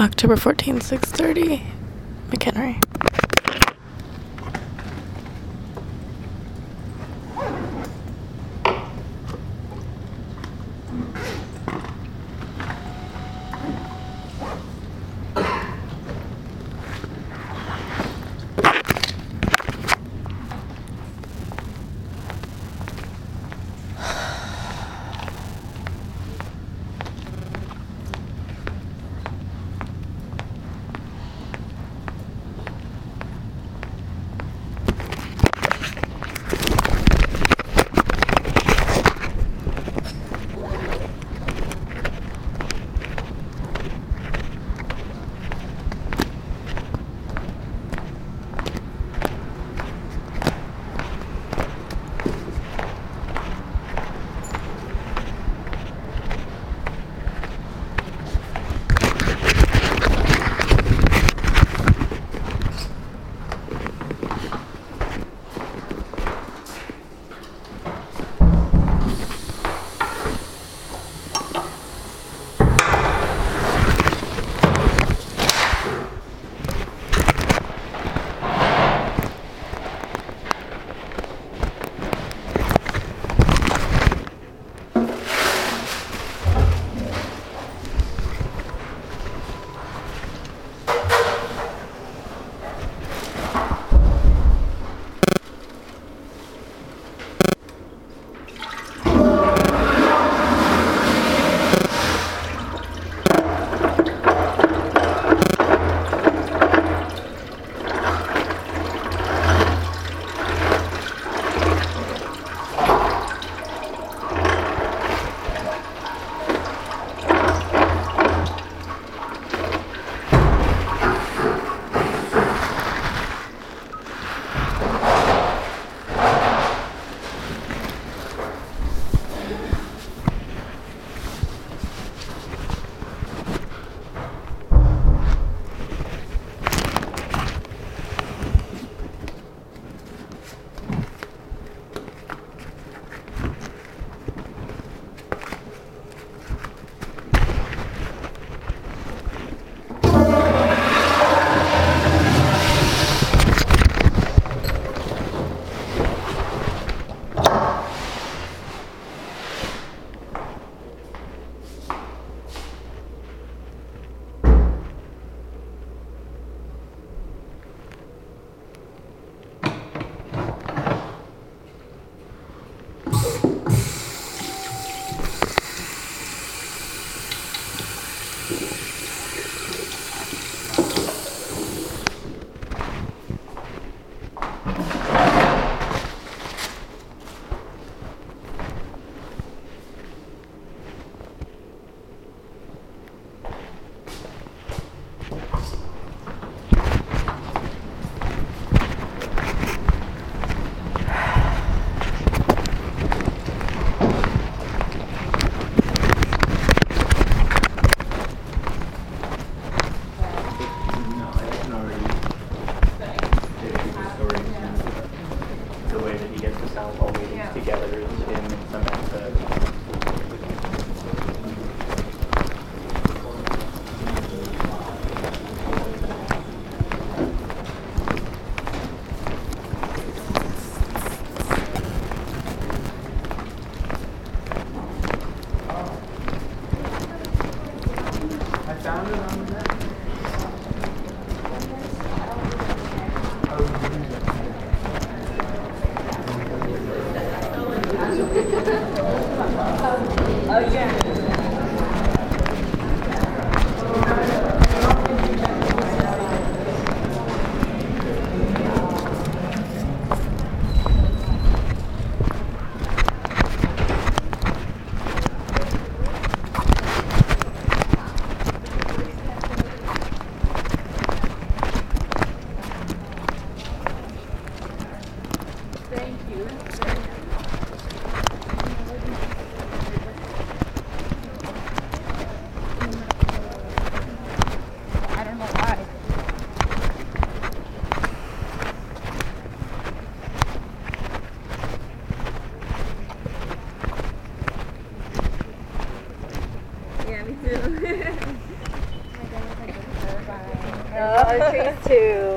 October 14th, 6:30, McHenry.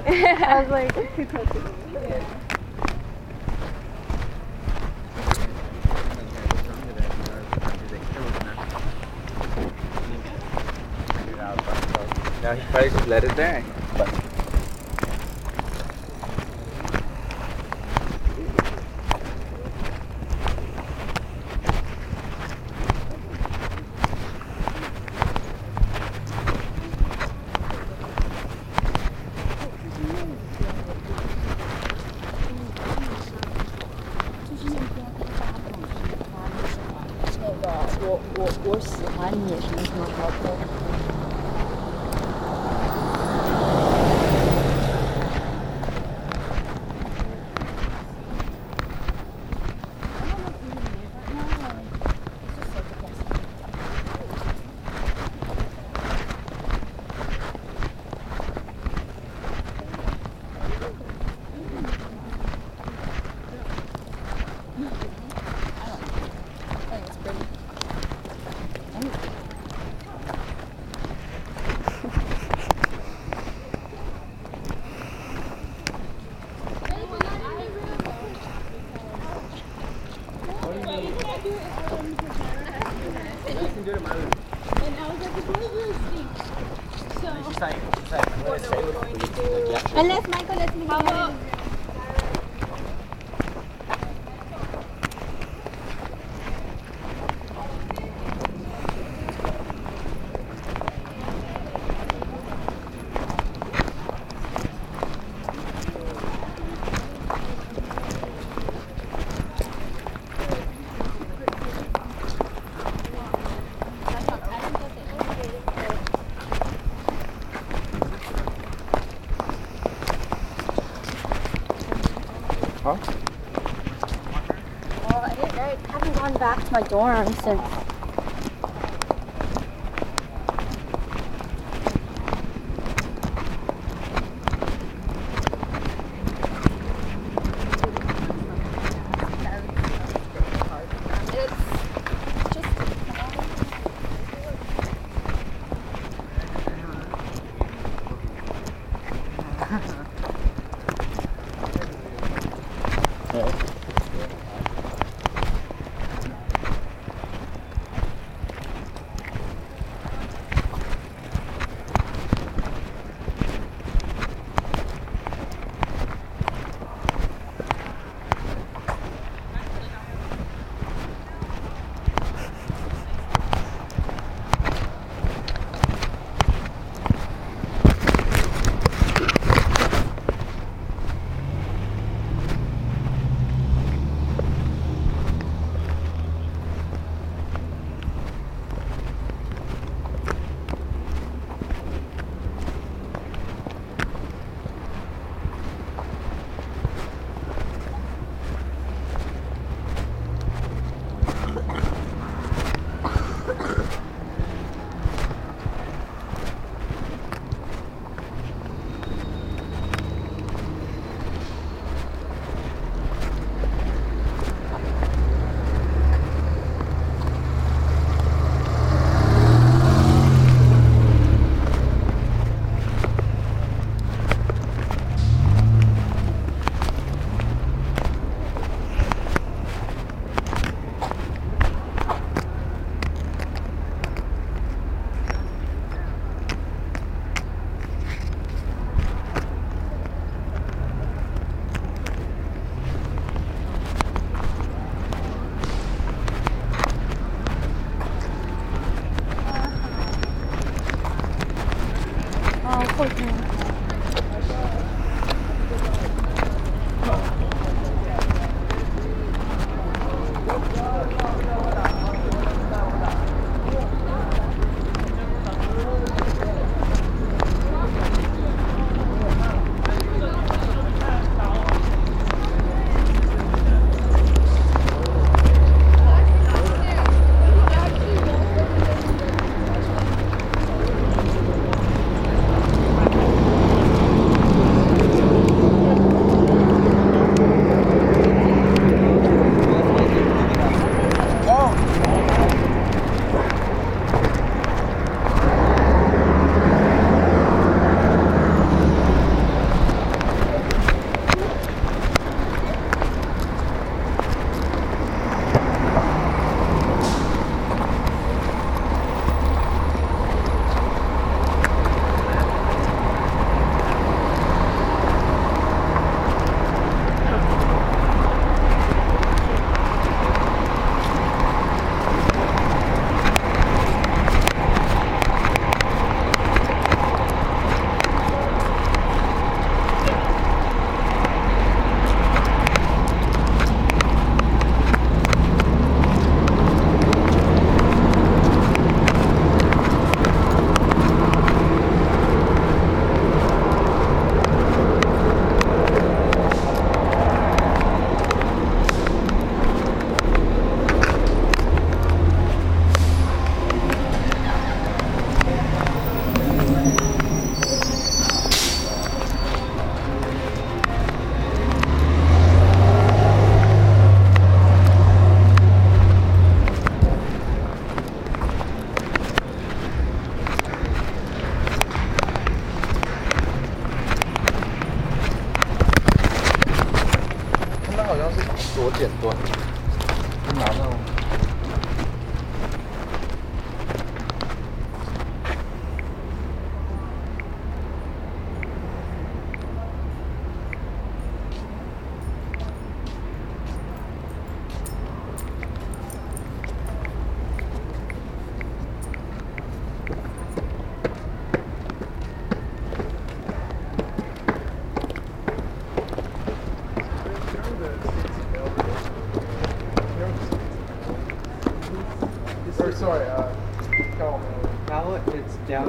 I was like, too close to me. Now he probably just let it there. My dorm since.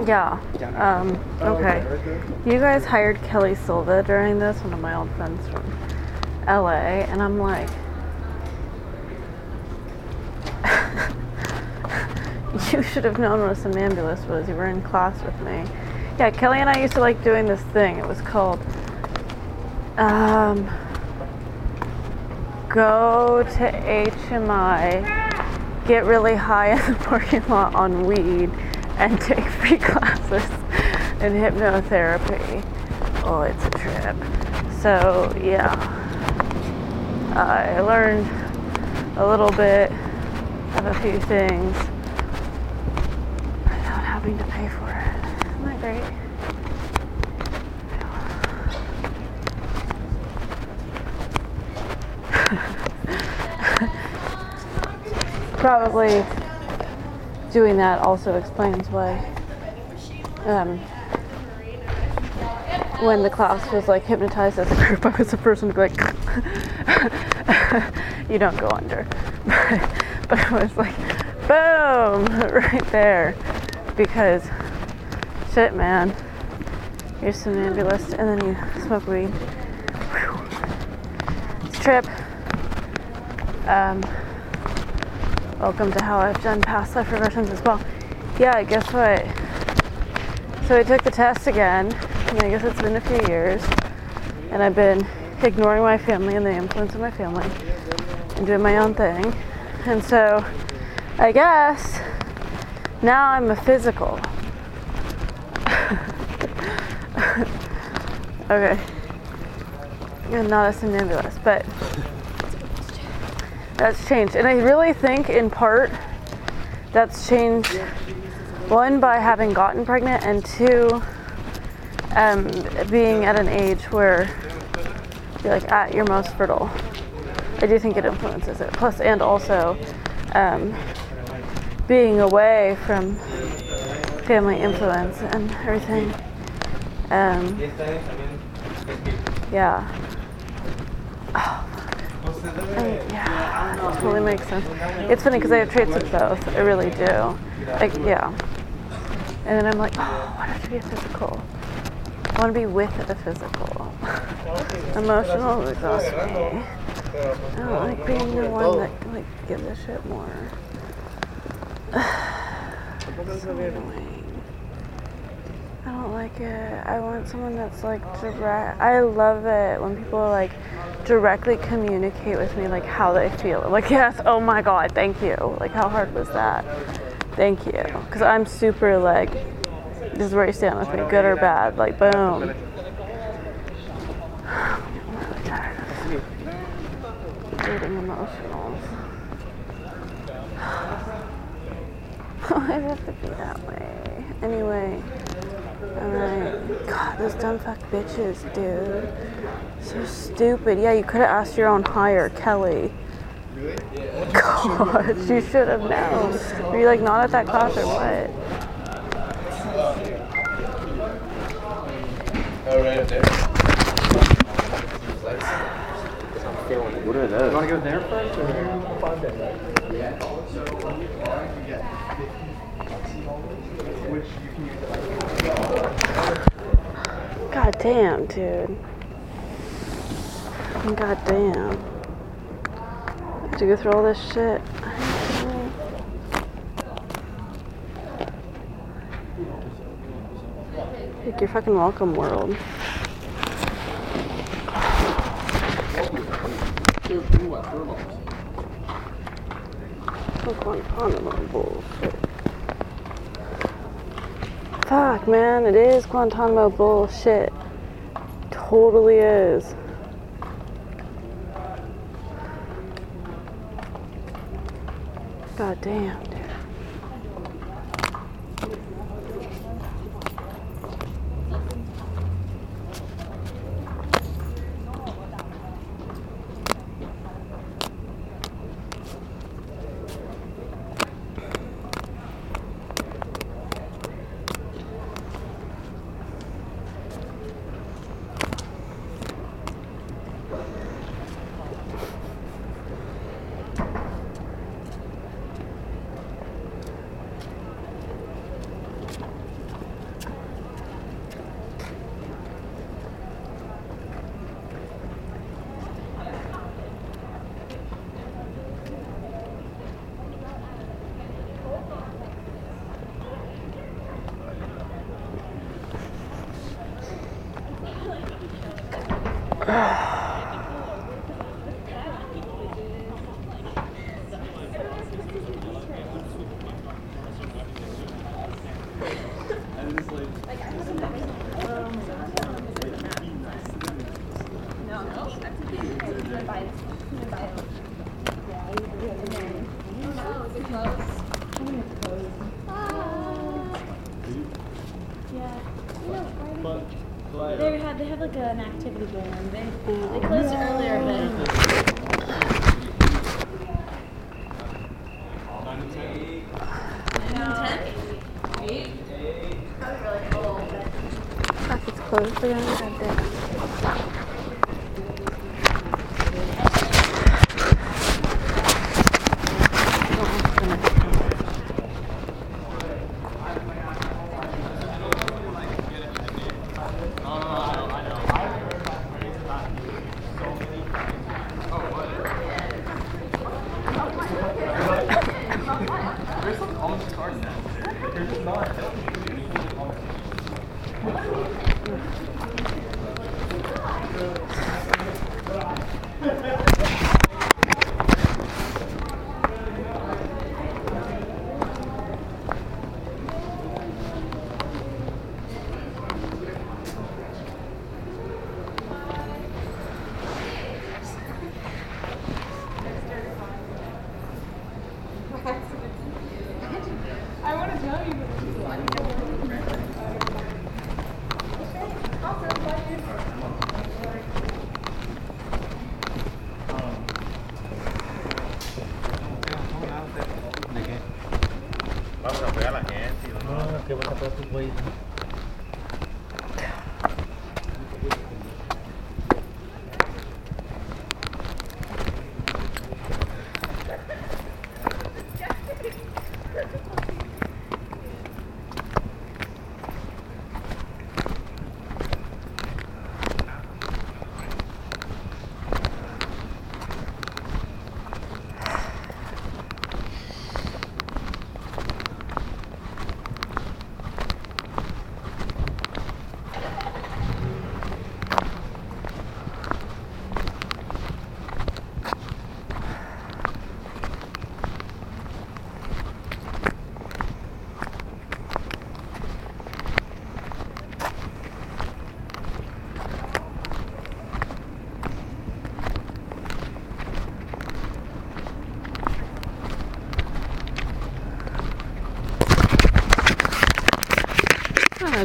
Yeah. Um, Oh, okay. You guys hired Kelly Silva during this, one of my old friends from LA, and I'm like, you should have known what a somnambulist was. You were in class with me. Yeah, Kelly and I used to like doing this thing. It was called um, go to HMI, get really high in the parking lot on weed, and take classes in hypnotherapy. Oh, it's a trip. So, yeah. I learned a little bit of a few things without having to pay for it. Isn't that great? Probably doing that also explains why um, when the class was like hypnotized as a group, I was the person to be like, you don't go under. but it was like, boom, right there. Because, shit, man, you're somnambulist and then you smoke weed. Whew. It's trip. Um, welcome to how I've done past life regressions as well. Yeah, guess what? So I took the test again, I guess it's been a few years, and I've been ignoring my family and the influence of my family and doing my own thing. And so I guess now I'm a physical. okay. I'm not a somnambulist, but that's changed. And I really think, in part, that's changed one by having gotten pregnant, and two, um, being at an age where you're like at your most fertile. I do think it influences it. Plus, and also um, being away from family influence and everything. Um, yeah. I- yeah, totally makes sense. It's funny because I have traits of both. I really do. Like, yeah. And then I'm like, oh, why don't you be a physical? I want to be with the physical. Emotional exhausts me. I don't like being the one that like gives a shit more. so annoying. I don't like it. I want someone that's like direct. I love it when people like directly communicate with me like how they feel. Like yes, oh my god, thank you. Like how hard was that? Thank you. Because I'm super like, this is where you stand with me, good or bad. Like boom. Emotionals. Why does it have to be that way? Anyway. Alright. God, those dumb fuck bitches, dude. So stupid. Yeah, you could have asked your own hire, Kelly. God, you should have known. Were you like not at that class or what? What are those? You want to go there first? Or? God damn, dude. God damn. To go through all this shit. Like you're fucking welcome, world. Guantanamo bullshit. Fuck, man, it is Guantanamo bullshit. Totally is. God damn,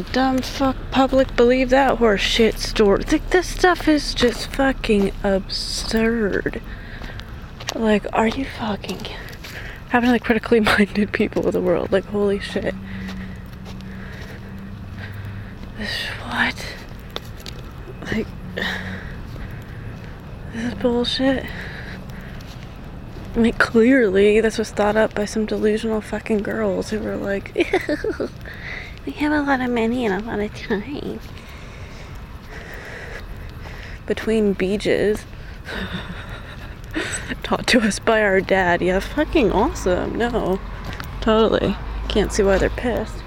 dumb fuck public believe that horse shit story. Like this stuff is just fucking absurd. Like, are you fucking having like critically minded people of the world? Like, holy shit. This what? Like, this is bullshit. I mean, clearly this was thought up by some delusional fucking girls who were like, have a lot of money and a lot of time. Between beaches. Taught to us by our dad. Yeah, fucking awesome. No. Totally. Can't see why they're pissed.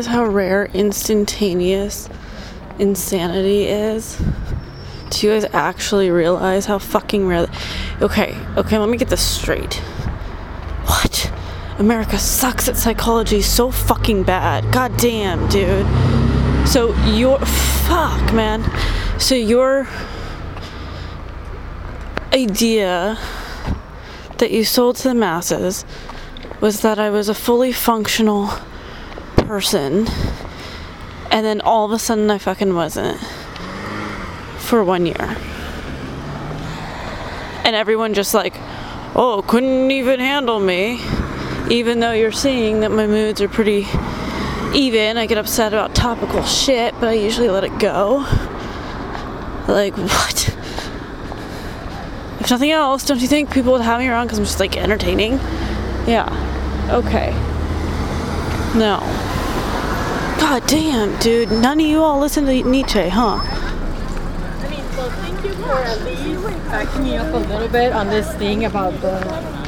Realize how rare instantaneous insanity is? Do you guys actually realize how fucking rare? Okay, okay, let me get this straight. What? America sucks at psychology so fucking bad. God damn, dude. So your fuck, man. So your idea that you sold to the masses was that I was a fully functional person, and then all of a sudden I fucking wasn't for one year. And everyone just like, oh, couldn't even handle me. Even though you're seeing that my moods are pretty even, I get upset about topical shit, but I usually let it go. Like, what? If nothing else, don't you think people would have me around because I'm just like entertaining? Yeah. Okay. No. God damn, dude. None of you all listen to Nietzsche, huh? I mean, so thank you for at least backing me up a little bit on this thing about the.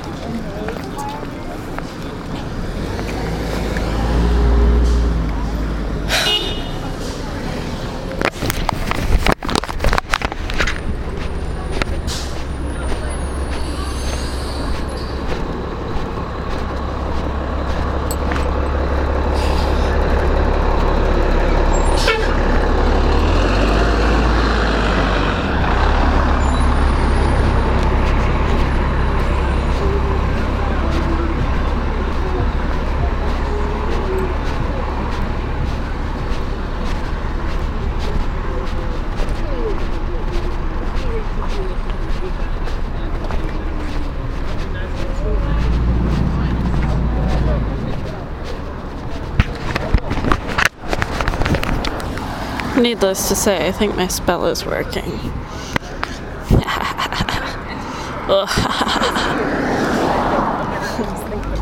Needless to say, I think my spell is working.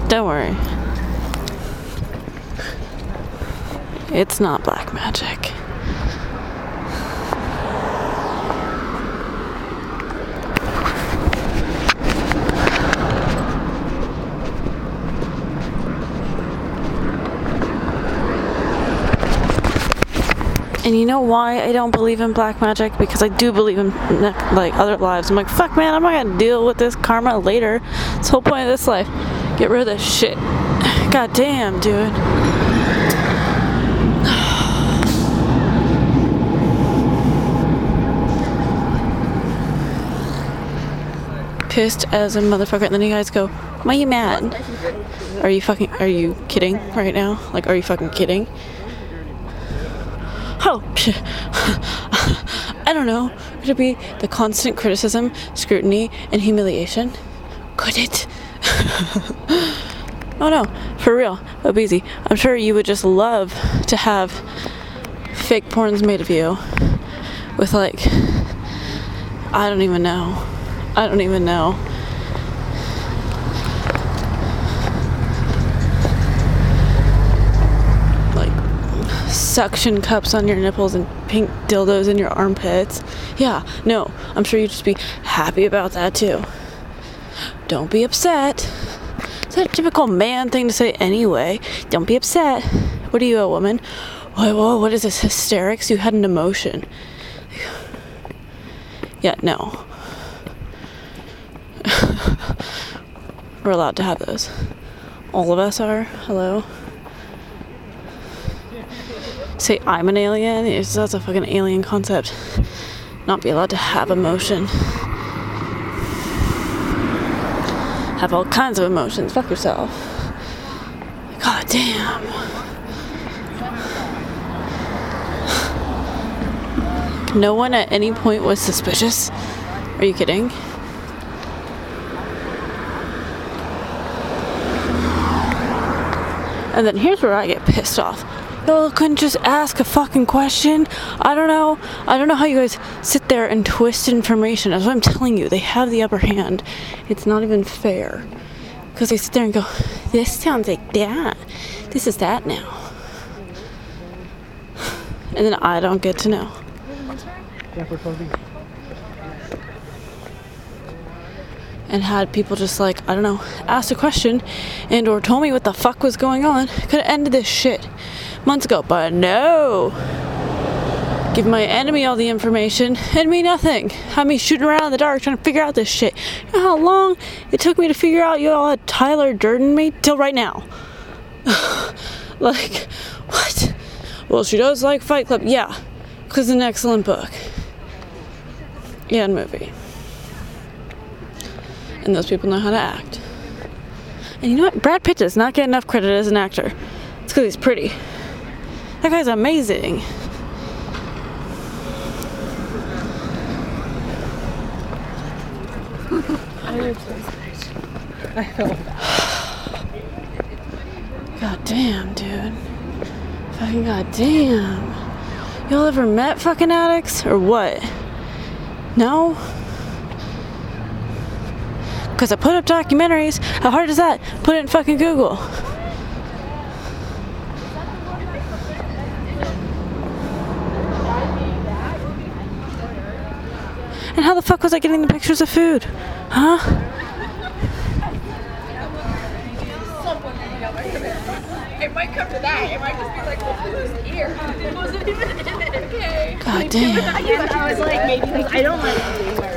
Don't worry. It's not black magic. And you know why I don't believe in black magic? Because I do believe in like other lives. I'm like, fuck, man, I'm not gonna deal with this karma later. It's the whole point of this life. Get rid of this shit. God damn, dude. Pissed as a motherfucker, and then you guys go, "Why are you mad? Are you fucking? Are you kidding right now? Like, are you fucking kidding?" I don't know. Could it be the constant criticism, scrutiny, and humiliation? Could it? oh no, for real, Obeezy. I'm sure you would just love to have fake porns made of you with like, I don't even know. I don't even know. Like suction cups on your nipples and pink dildos in your armpits. Yeah, no, I'm sure you'd just be happy about that too. Don't be upset. It's a typical man thing to say anyway. Don't be upset. What are you, a woman? Whoa, whoa, what is this? Hysterics? You had an emotion. Yeah, no. We're allowed to have those. All of us are. Hello? Say I'm an alien. It's that's a fucking alien concept. Not be allowed to have emotion. Have all kinds of emotions. Fuck yourself. God damn. No one at any point was suspicious. Are you kidding? And then here's where I get pissed off. Y'all couldn't just ask a fucking question. I don't know. I don't know how you guys sit there and twist information. That's what I'm telling you. They have the upper hand. It's not even fair. Because they sit there and go, this sounds like that. This is that now. And then I don't get to know. And had people just like I don't know asked a question and or told me what the fuck was going on, could have ended this shit months ago. But no, give my enemy all the information and me nothing. Have me shooting around in the dark trying to figure out this shit. You know how long it took me to figure out you all had Tyler Durden me till right now. like what? Well, she does like Fight Club. Yeah, because it's an excellent book. Yeah, and movie. And those people know how to act. And you know what? Brad Pitt does not get enough credit as an actor. It's because he's pretty. That guy's amazing. God damn, dude. Fucking goddamn. Y'all ever met fucking addicts or what? No? Because I put up documentaries. How hard is that? Put it in fucking Google. And how the fuck was I getting the pictures of food? Huh? It might come to that. It might just be like, well, who's here? It wasn't even in it. Okay. God damn. I was like, maybe I don't like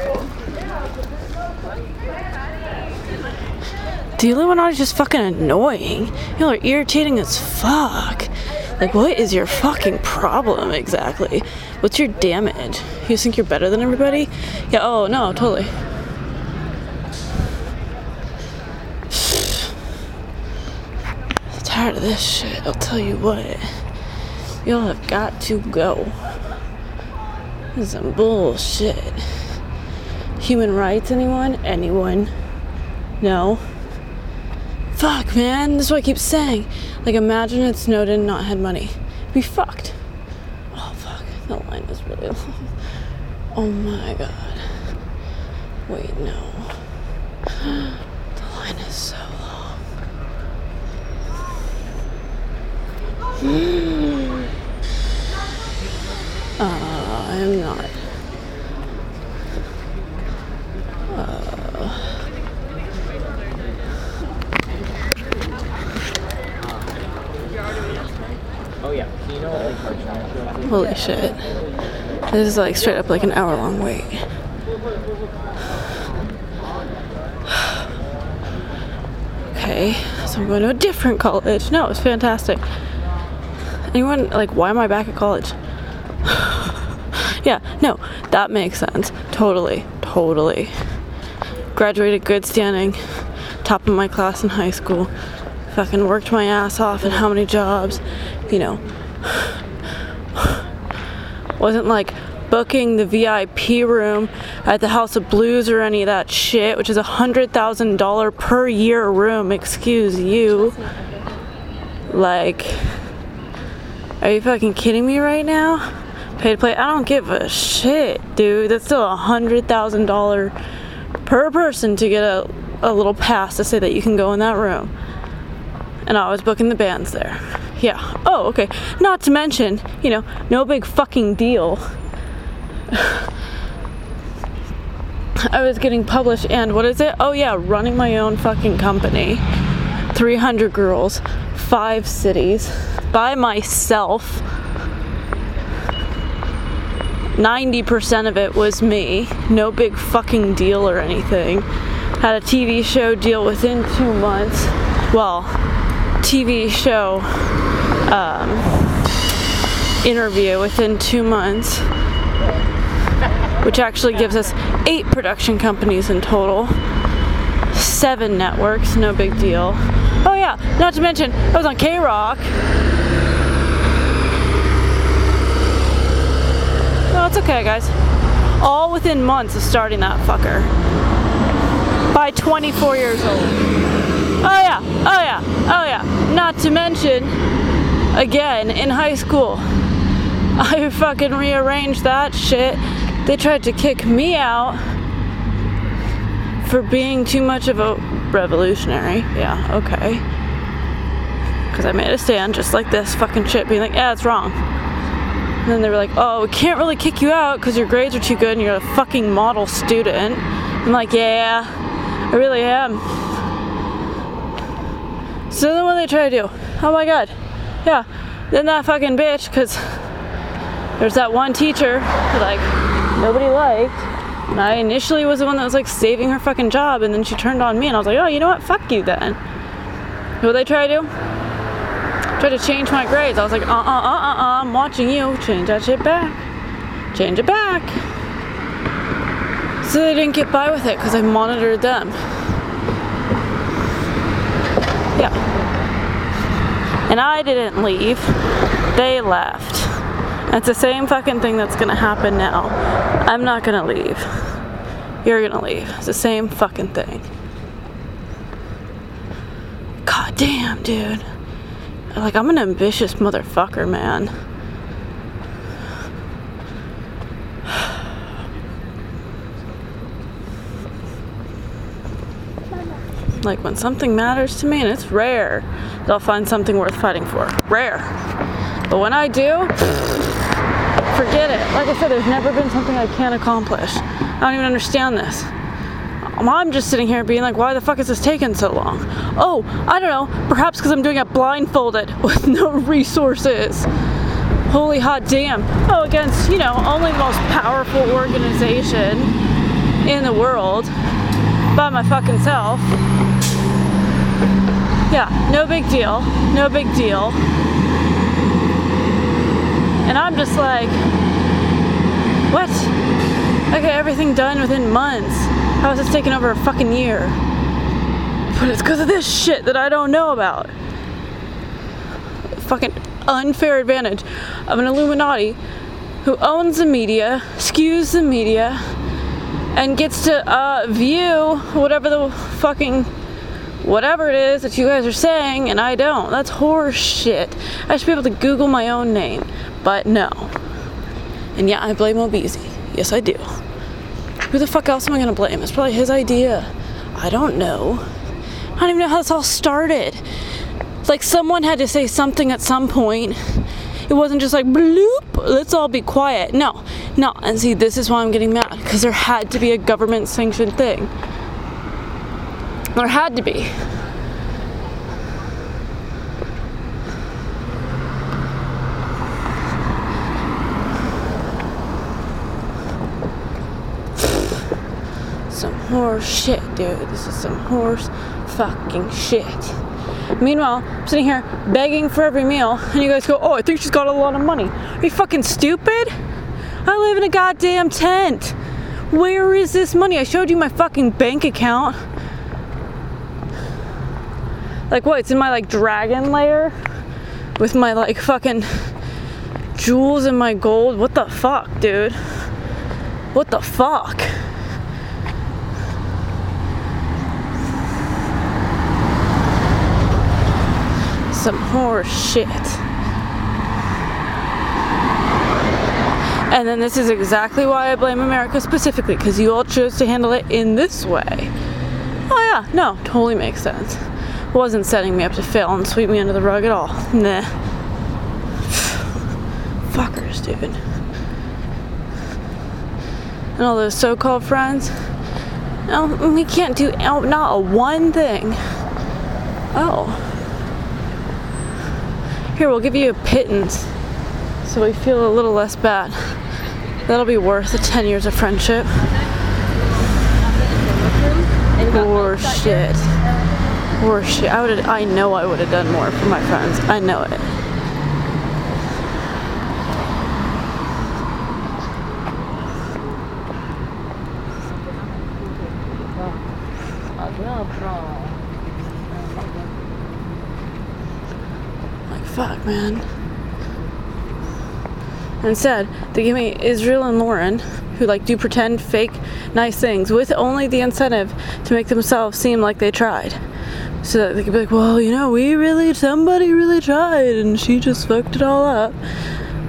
The Illuminati is just fucking annoying. Y'all are irritating as fuck. Like, what is your fucking problem exactly? What's your damage? You think you're better than everybody? Yeah, oh no, totally. Tired of this shit, I'll tell you what. Y'all have got to go. This is some bullshit. Human rights, anyone? Anyone? No. Fuck, man. This is what I keep saying. Like, imagine if Snowden not had money. Be fucked. Oh, fuck. The line is really long. Oh my god. Wait, no. The line is so long. Uh, I'm not. Oh yeah. So you know what like Cartoon Holy shit. This is like straight up like an hour long wait. Okay, so I'm going to a different college. No, it's fantastic. Anyone, like, why am I back at college? yeah, no, that makes sense. Totally, totally. Graduated good standing, top of my class in high school. Fucking worked my ass off in how many jobs, you know, wasn't like booking the VIP room at the House of Blues or any of that shit, which is a hundred thousand dollar per year room. Excuse you. Like, are you fucking kidding me right now? Pay to play? I don't give a shit, dude. That's still a hundred thousand dollar per person to get a, a little pass to say that you can go in that room. And I was booking the bands there. Yeah. Oh, okay. Not to mention, you know, no big fucking deal. I was getting published and what is it? Oh yeah, running my own fucking company. 300 girls, 5 cities by myself. 90% of it was me. No big fucking deal or anything. Had a TV show deal within 2 months. Well, TV show um, interview within two months, which actually gives us eight production companies in total, seven networks, no big deal. Oh, yeah, not to mention, I was on KROQ. No, it's okay, guys. All within months of starting that fucker. By 24 years old. Oh yeah, oh yeah, oh yeah. Not to mention, again, in high school, I fucking rearranged that shit. They tried to kick me out for being too much of a revolutionary. Yeah, okay. Because I made a stand just like this fucking shit, being like, yeah, it's wrong. And then they were like, oh, we can't really kick you out because your grades are too good and you're a fucking model student. I'm like, yeah, I really am. So then what they try to do? Oh my god. Yeah. Then that fucking bitch, because there's that one teacher who like nobody liked. And I initially was the one that was like saving her fucking job and then she turned on me and I was like, oh you know what? Fuck you then. What they try to do? Try to change my grades. I was like, uh uh uh uh, I'm watching you. Change that shit back. Change it back. So they didn't get by with it because I monitored them. Yeah. And I didn't leave. They left. It's the same fucking thing that's gonna happen now. I'm not gonna leave. You're gonna leave. It's the same fucking thing. God damn, dude. Like, I'm an ambitious motherfucker, man. Like, when something matters to me, and it's rare that I'll find something worth fighting for. Rare. But when I do, forget it. Like I said, there's never been something I can't accomplish. I don't even understand this. I'm just sitting here being like, why the fuck is this taking so long? Oh, I don't know. Perhaps because I'm doing it blindfolded with no resources. Holy hot damn. Oh, against, you know, only the most powerful organization in the world by my fucking self. Yeah, no big deal. No big deal. And I'm just like, what? Okay, everything done within months. How is this taking over a fucking year? But it's because of this shit that I don't know about. Fucking unfair advantage of an Illuminati who owns the media, skews the media, and gets to uh, view whatever the fucking whatever it is that you guys are saying, and I don't. That's horse shit. I should be able to Google my own name, but no. And yeah, I blame Obeezy. Yes, I do. Who the fuck else am I gonna blame? It's probably his idea. I don't know. I don't even know how this all started. It's like someone had to say something at some point. It wasn't just like bloop, let's all be quiet. No, no. And see, this is why I'm getting mad because there had to be a government sanctioned thing. There had to be. Some horse shit, dude. This is some horse fucking shit. Meanwhile, I'm sitting here begging for every meal, and you guys go, Oh, I think she's got a lot of money. Are you fucking stupid? I live in a goddamn tent. Where is this money? I showed you my fucking bank account. Like what? It's in my like dragon layer with my like fucking jewels and my gold. What the fuck, dude? What the fuck? Some horse shit. And then this is exactly why I blame America specifically, because you all chose to handle it in this way. Oh yeah, no, totally makes sense. Wasn't setting me up to fail and sweep me under the rug at all. Nah. Fuckers, dude. And all those so-called friends. No, we can't do oh, not a one thing. Oh. Here, we'll give you a pittance so we feel a little less bad. That'll be worth the 10 years of friendship. Or shit. Or shit. I would I know I would have done more for my friends. I know it. Man. Instead, they give me Israel and Lauren, who like do pretend fake nice things with only the incentive to make themselves seem like they tried. So that they could be like, well, you know, we really, somebody really tried and she just fucked it all up.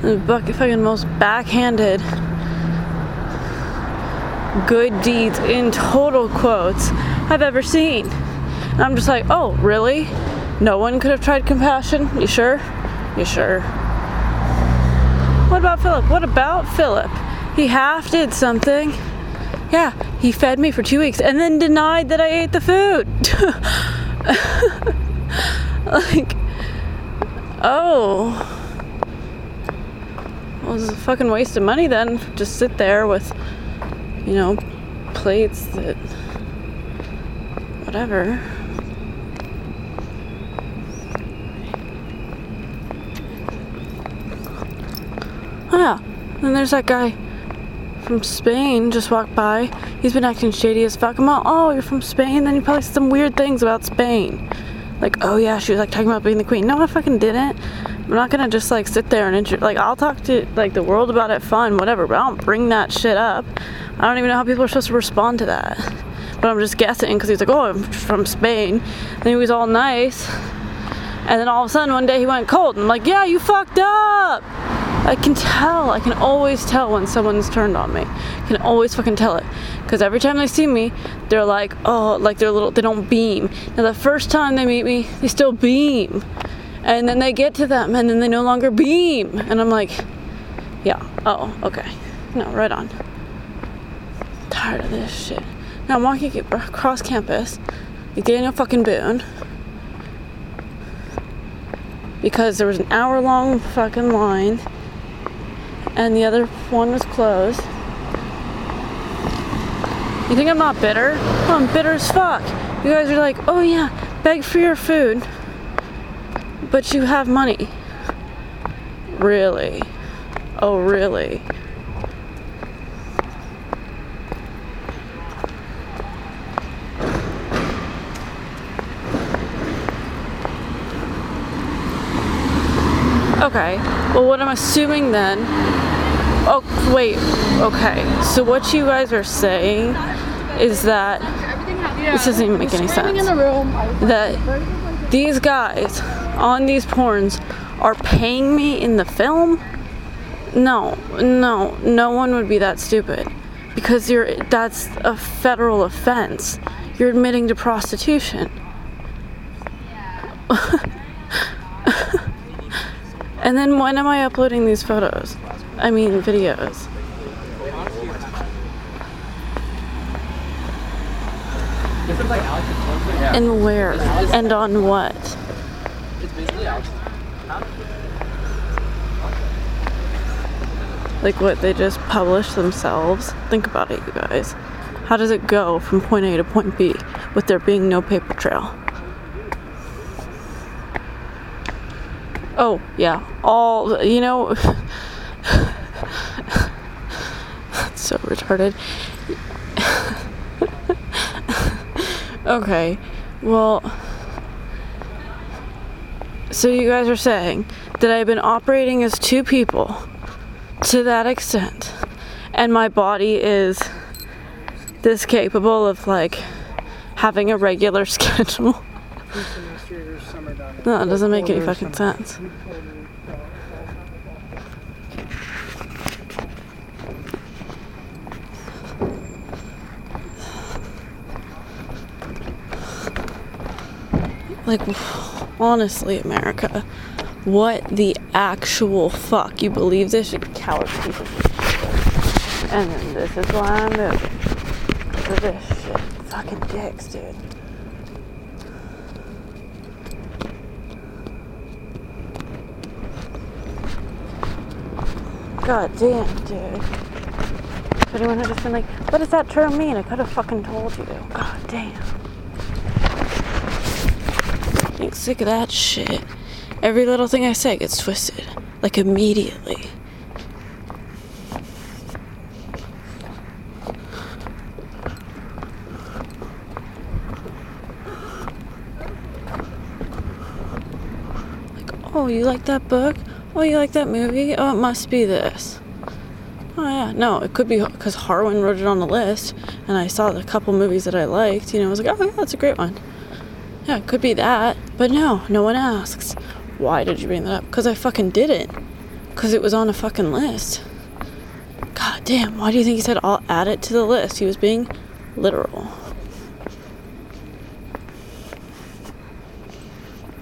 The bucket fucking most backhanded good deeds in total quotes I've ever seen. And I'm just like, oh, really? No one could have tried compassion? You sure? You sure? What about Philip? What about Philip? He half did something. Yeah, he fed me for two weeks and then denied that I ate the food. like, oh. Well, it's a fucking waste of money then. Just sit there with, you know, plates that. whatever. Oh, yeah. Then there's that guy from Spain just walked by. He's been acting shady as fuck. I'm all, oh, you're from Spain? Then you probably said some weird things about Spain. Like, oh yeah, she was like talking about being the queen. No, I fucking didn't. I'm not gonna just like sit there and intro- like I'll talk to like the world about it, fun, whatever. But I don't bring that shit up. I don't even know how people are supposed to respond to that. But I'm just guessing because he's like, oh, I'm from Spain. And he was all nice. And then all of a sudden one day he went cold. And I'm like, yeah, you fucked up. I can tell. I can always tell when someone's turned on me. I can always fucking tell it. Because every time they see me, they're like, oh, like they're little, they don't beam. Now, the first time they meet me, they still beam. And then they get to them and then they no longer beam. And I'm like, yeah, oh, okay. No, right on. tired of this shit. Now I'm walking across campus with Daniel fucking Boone because there was an hour long fucking line and the other one was closed. You think I'm not bitter? I'm bitter as fuck. You guys are like, oh yeah, beg for your food, but you have money. Really? Oh, really? Okay. Well, what I'm assuming then. Oh, wait. Okay. So, what you guys are saying is that. This doesn't even make any sense. That these guys on these porns are paying me in the film? No, no, no one would be that stupid. Because you're that's a federal offense. You're admitting to prostitution. And then when am I uploading these photos? I mean, videos. And where? And on what? Like what they just publish themselves? Think about it, you guys. How does it go from point A to point B with there being no paper trail? Oh, yeah. All, you know. That's so retarded. okay. Well. So you guys are saying that I've been operating as two people to that extent. And my body is this capable of like having a regular schedule. No, it doesn't make any fucking sense. Like, honestly, America, what the actual fuck? You believe this? You coward piece of shit. And then this is why I'm moving. This shit. Fucking dicks, dude. God damn, dude. Anyone had just been like, what does that term mean? I could have fucking told you. God damn. Getting sick of that shit. Every little thing I say gets twisted. Like immediately. Like, oh, you like that book? Oh, you like that movie? Oh, it must be this. Oh, yeah. No, it could be because Harwin wrote it on the list and I saw the couple movies that I liked. You know, I was like, oh, yeah, that's a great one. Yeah, it could be that. But no, no one asks. Why did you bring that up? Because I fucking did it. Because it was on a fucking list. God damn, why do you think he said I'll add it to the list? He was being literal.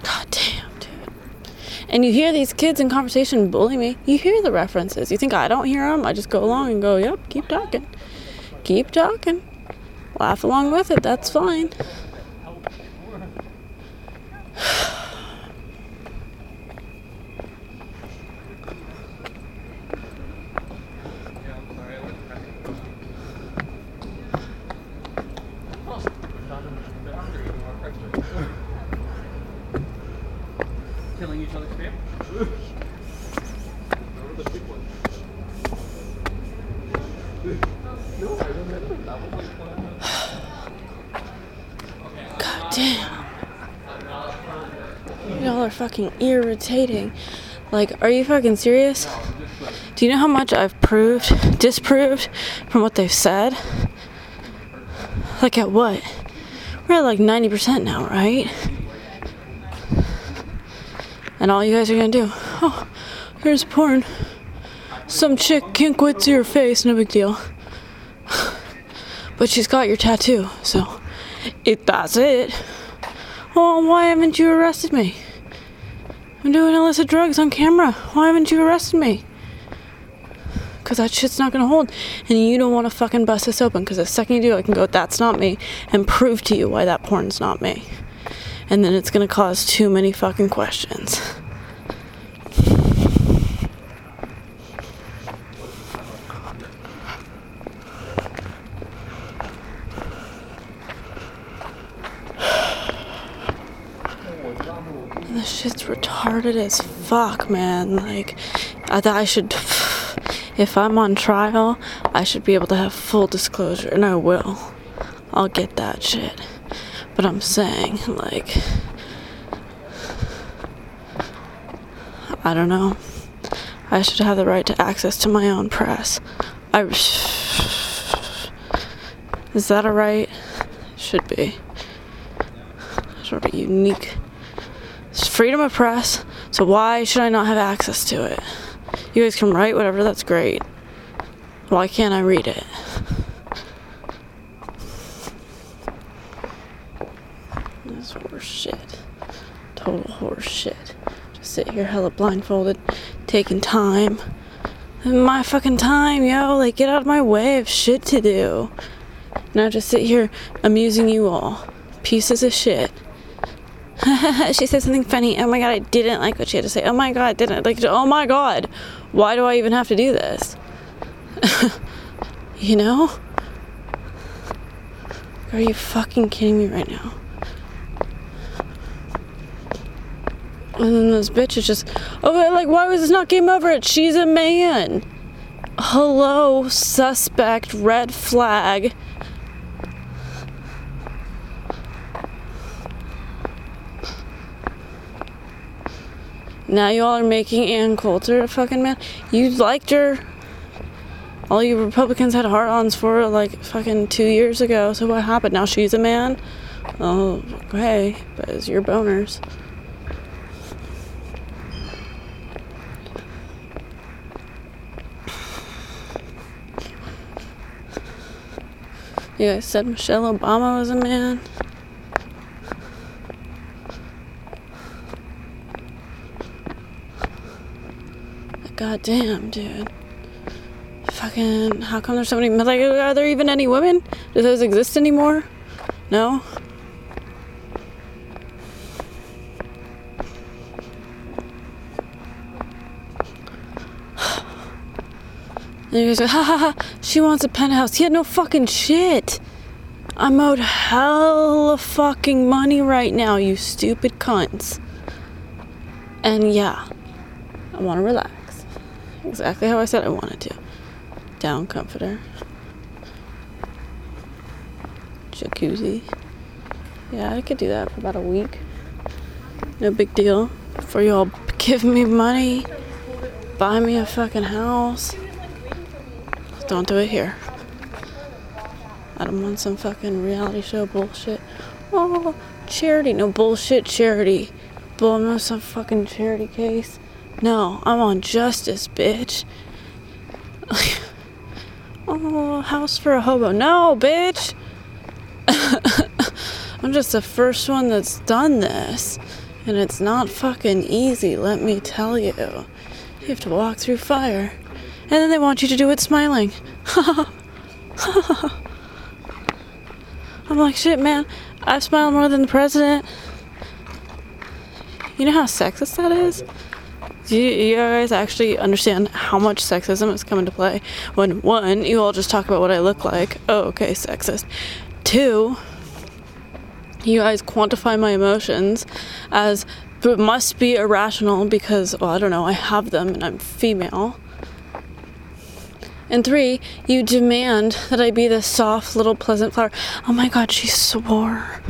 God damn, dude. And you hear these kids in conversation bully me. You hear the references. You think I don't hear them? I just go along and go, yep, keep talking. keep talking. Laugh along with it, that's fine. Killing each other's fam. God damn. Y'all are fucking irritating. Like, are you fucking serious? Do you know how much I've proved, disproved from what they've said? Like, at what? We're at like 90% now, right? And all you guys are gonna do, oh, here's porn. Some chick can't quit to your face, no big deal. But she's got your tattoo, so if that's it, well, why haven't you arrested me? I'm doing illicit drugs on camera. Why haven't you arrested me? Because that shit's not gonna hold. And you don't wanna fucking bust this open. Because the second you do, I can go, that's not me, and prove to you why that porn's not me. And then it's gonna cause too many fucking questions. This retarded as fuck, man. Like, I thought I should. If I'm on trial, I should be able to have full disclosure, and I will. I'll get that shit. But I'm saying, like. I don't know. I should have the right to access to my own press. I. Is that a right? Should be. Sort of unique. It's freedom of press, so why should I not have access to it? You guys can write whatever, that's great. Why can't I read it? This horse shit. Total horse shit. Just sit here hella blindfolded, taking time. My fucking time, yo. Like, get out of my way of shit to do. Now just sit here amusing you all. Pieces of shit. she said something funny. Oh my god, I didn't like what she had to say. Oh my god, didn't like. Oh my god, why do I even have to do this? you know? Are you fucking kidding me right now? And then this bitch is just, oh, like, why was this not game over? It. She's a man. Hello, suspect, red flag. Now you all are making Ann Coulter a fucking man. You liked her. All you Republicans had heart-ons for her like fucking two years ago. So what happened? Now she's a man. Oh, okay, but it's your boners. You guys said Michelle Obama was a man. God damn, dude. Fucking, how come there's so many? Like, are there even any women? Do those exist anymore? No? And you guys go, ha ha ha, she wants a penthouse. Yeah, no fucking shit. I'm owed hella fucking money right now, you stupid cunts. And yeah, I want to relax. Exactly how I said I wanted to. Down comforter. Jacuzzi. Yeah, I could do that for about a week. No big deal. Before you all give me money, buy me a fucking house. Don't do it here. I don't want some fucking reality show bullshit. Oh, charity. No bullshit charity. Bull, no some fucking charity case. No, I'm on justice, bitch. oh, house for a hobo. No, bitch. I'm just the first one that's done this. And it's not fucking easy, let me tell you. You have to walk through fire. And then they want you to do it smiling. I'm like, shit, man. I smile more than the president. You know how sexist that is? Do you, guys actually understand how much sexism has come into play? When, one, you all just talk about what I look like. Oh, okay, sexist. Two, you guys quantify my emotions as it must be irrational because, well, I don't know, I have them and I'm female. And three, you demand that I be this soft, little, pleasant flower. Oh my god, she swore.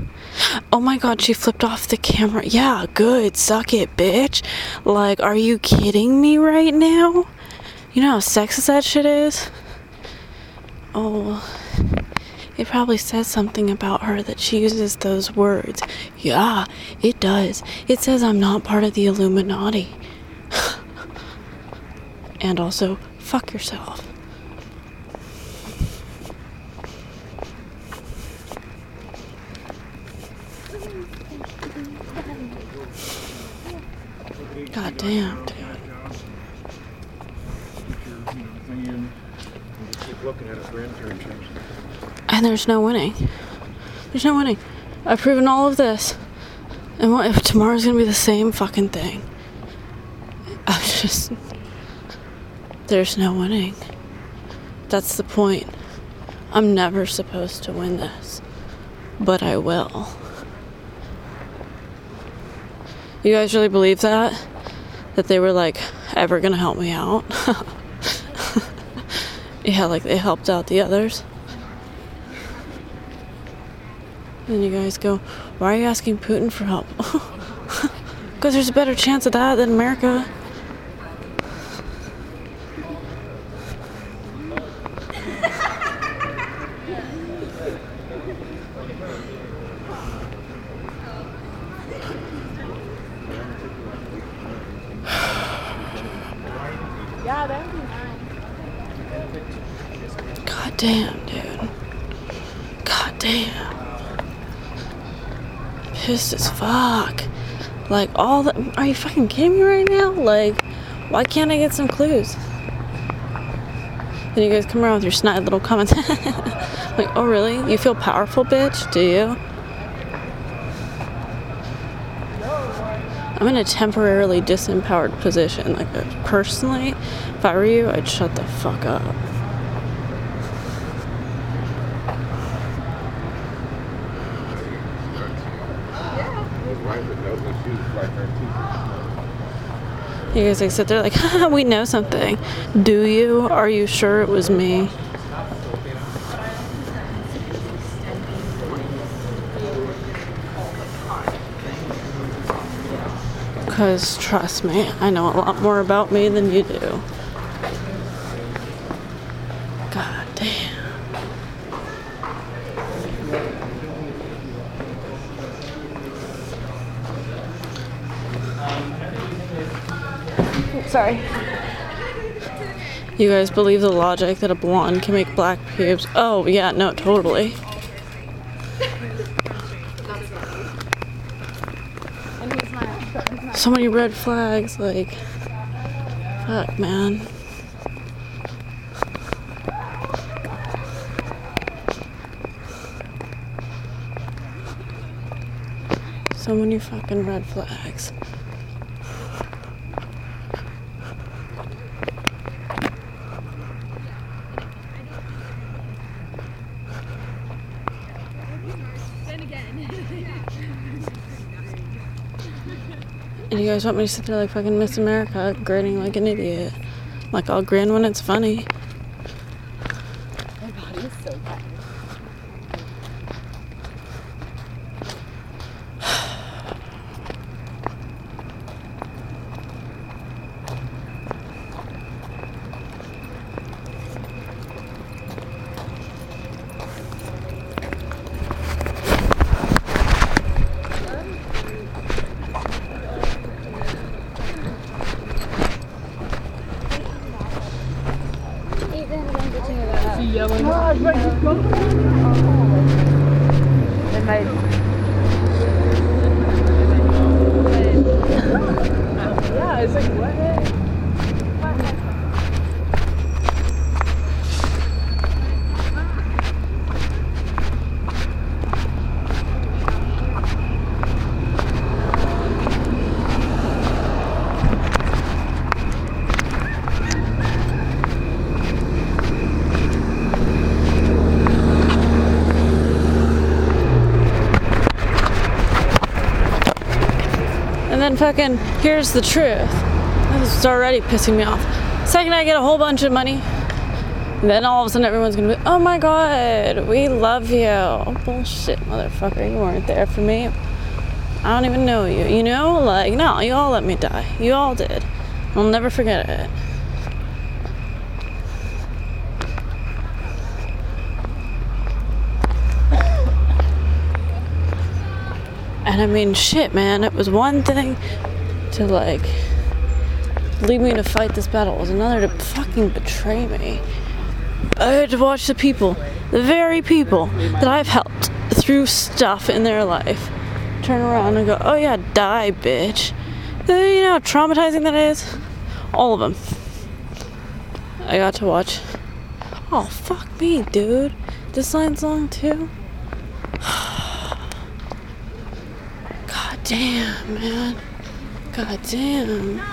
Oh my god, she flipped off the camera. Yeah, good. Suck it, bitch. Like, are you kidding me right now? You know how sexist that shit is? Oh, it probably says something about her that she uses those words. Yeah, it does. It says I'm not part of the Illuminati. and also, fuck yourself. God damn, dude. And there's no winning. There's no winning. I've proven all of this. And what if tomorrow's gonna be the same fucking thing? I'm just. There's no winning. That's the point. I'm never supposed to win this. But I will. You guys really believe that? That they were like ever gonna help me out? yeah, like they helped out the others. Then you guys go, why are you asking Putin for help? Because there's a better chance of that than America. God damn, dude. God damn. Pissed as fuck. Like, all the. Are you fucking kidding me right now? Like, why can't I get some clues? Then you guys come around with your snide little comments. like, oh, really? You feel powerful, bitch? Do you? I'm in a temporarily disempowered position. Like, personally, if I were you, I'd shut the fuck up. You guys like sit there like, we know something. Do you? Are you sure it was me? Because trust me, I know a lot more about me than you do. God damn. Sorry. You guys believe the logic that a blonde can make black pubes? Oh, yeah, no, totally. So many red flags, like, fuck, man. So many fucking red flags. You guys want me to sit there like fucking Miss America, grinning like an idiot. Like I'll grin when it's funny. Fucking, here's the truth. This is already pissing me off. Second, I get a whole bunch of money. Then all of a sudden, everyone's gonna be, oh my god, we love you. Bullshit, motherfucker. You weren't there for me. I don't even know you. You know? Like, no, you all let me die. You all did. I'll never forget it. I mean, shit, man, it was one thing to like lead me to fight this battle, it was another to fucking betray me. I had to watch the people, the very people that I've helped through stuff in their life, turn around and go, oh yeah, die, bitch. You know how traumatizing that is? All of them. I got to watch. Oh, fuck me, dude. This line's long too? God damn, man. God damn.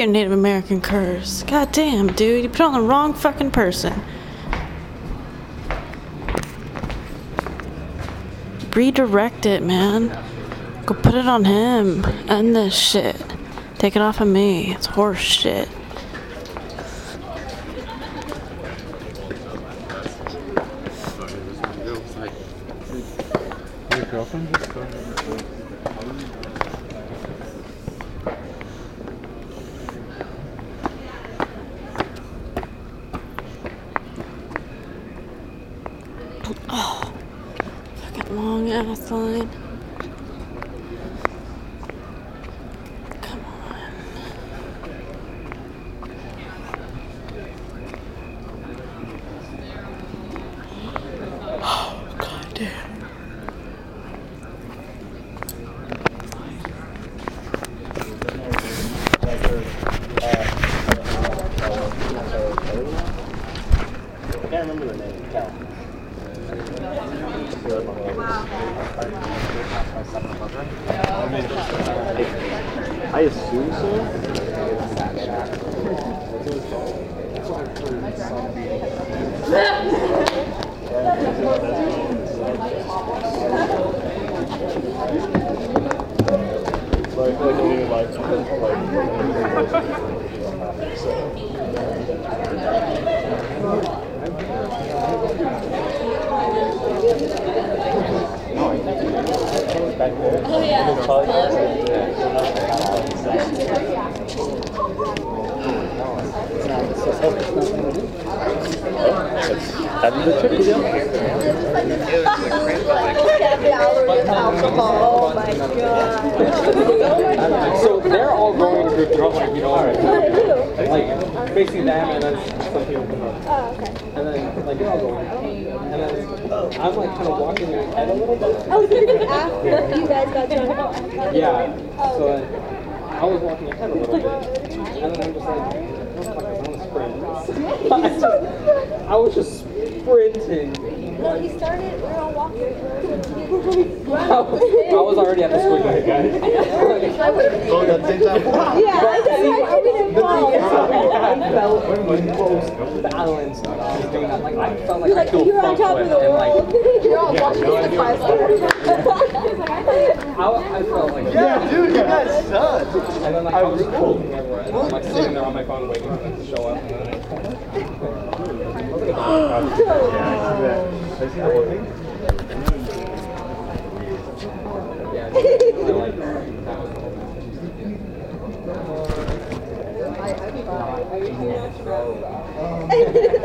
Your Native American curse. God damn, dude, you put on the wrong fucking person. Redirect it, man. Go put it on him. End this shit. Take it off of me. It's horse shit.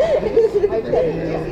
I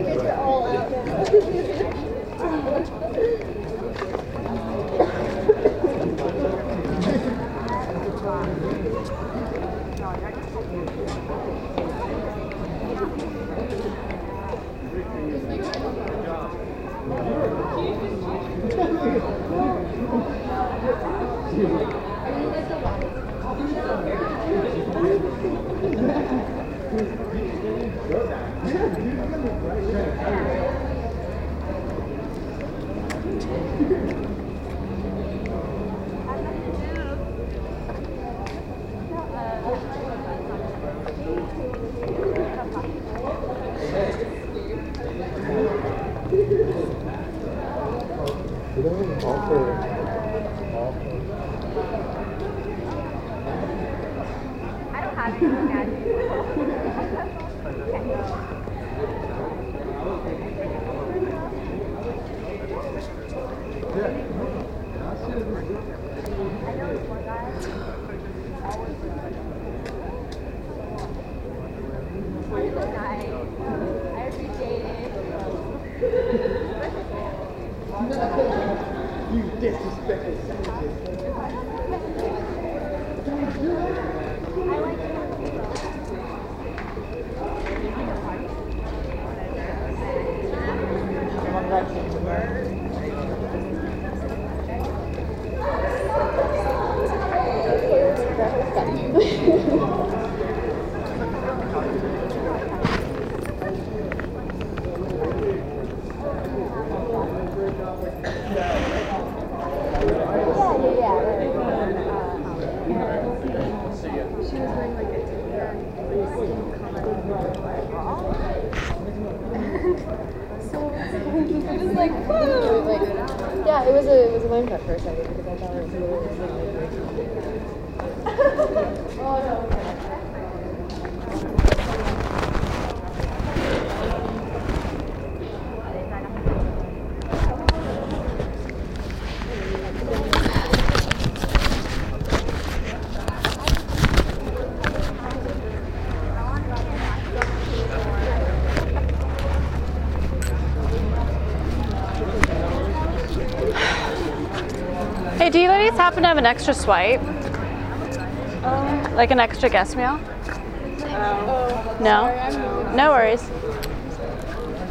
happen to have an extra swipe? Um, like an extra guest meal? Um, no? No worries.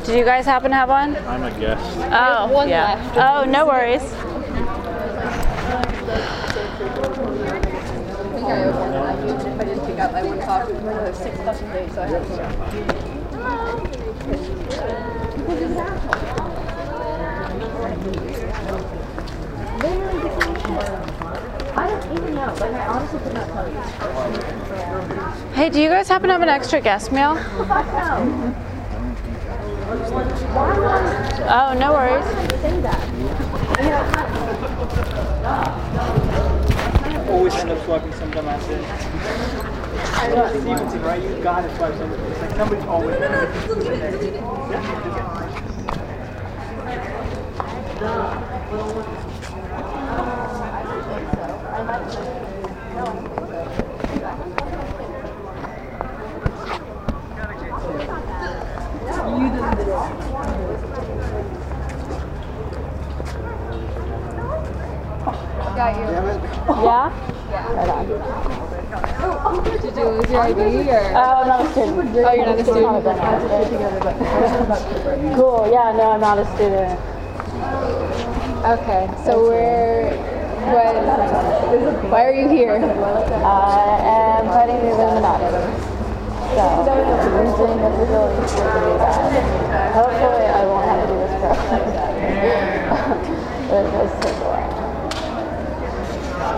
Did you guys happen to have one? I'm a guest. Oh, yeah. Left. Oh, no worries. I think I one. I didn't pick up. I went off six plus a day, so I Like, I honestly could not tell you. Hey, do you guys happen to have an extra guest meal? Oh, no worries. always end up swiping some dumbass in. Stevenson, right? You gotta swipe somebody. It's like somebody's always Got ID or? Oh, I'm oh, not a student. Oh, you're not a student. Cool. Yeah, no, I'm not a student. Okay, so we're. What? Why are you here? I am fighting the Illuminati. So, using this ability to do that. Hopefully, I won't have to do this forever. but it does take.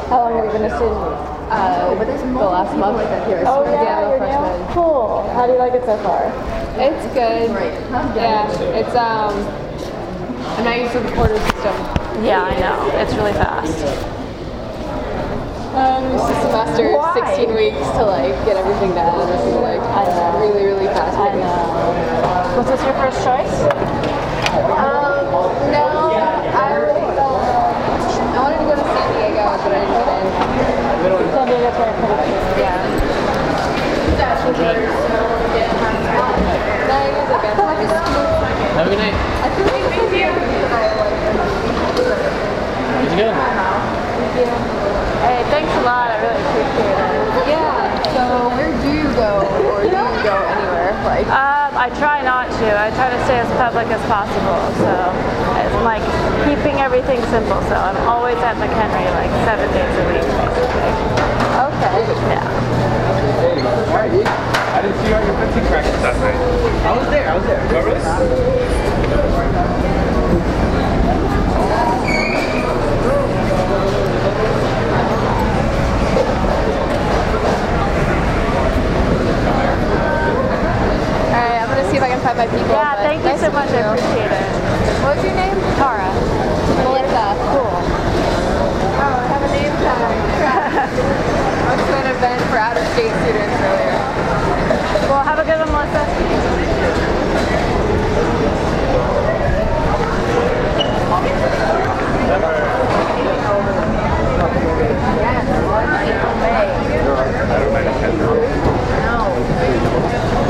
How long have you been a student? Uh, the last month here. Oh, yeah, I'm a you're freshman. new? Cool. How do you like it so far? It's good. Yeah, it's um. I'm not used to the quarter system. Yeah, I know. It's really fast. Um, it's a semester, 16 weeks to like get everything done. This is like I know. really, really fast. I know. Was this your first choice? Um, no, I really felt. I wanted to go to San Diego, but I didn't get in. San Diego's very pretty. Yeah. No, it was okay. Have a good night. I feel like thank you. It's good. Hey, thanks a lot. I really appreciate it. Yeah. So where do you go, or do you go anywhere? Like. Um, I try not to. I try to stay as public as possible. So it's like keeping everything simple. So I'm always at McHenry like seven days a week, basically. Okay. Yeah. I didn't see you at your fencing practice that night. I was there. I was there. Oh, really? All right. I'm gonna see if I can find my people. Yeah, but thank you nice so much. meet I appreciate it. What's your name? Tara. Melissa. Cool. Oh, I have a name tag. I went to an event for out-of-state students earlier. Well, have a good one, Melissa. Hi, um, can I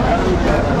get some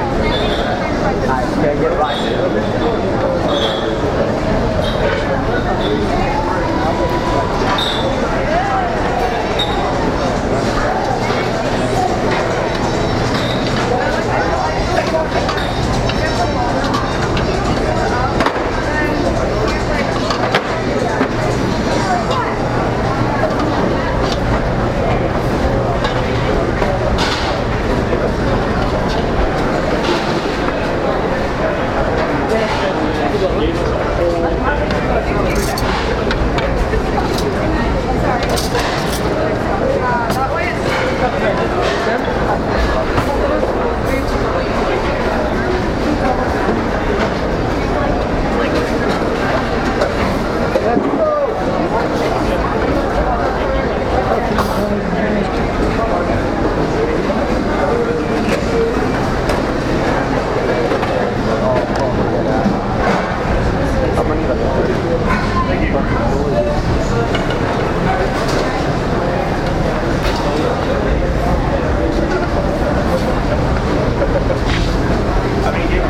I can get right. Thank you. Yeah. I mean, you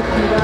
you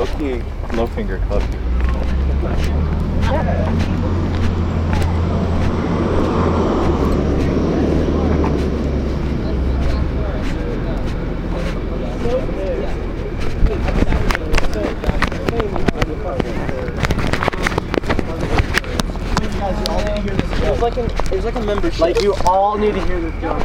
low key low finger club. There's like, an, there's like a membership. Like you all need to hear this joke.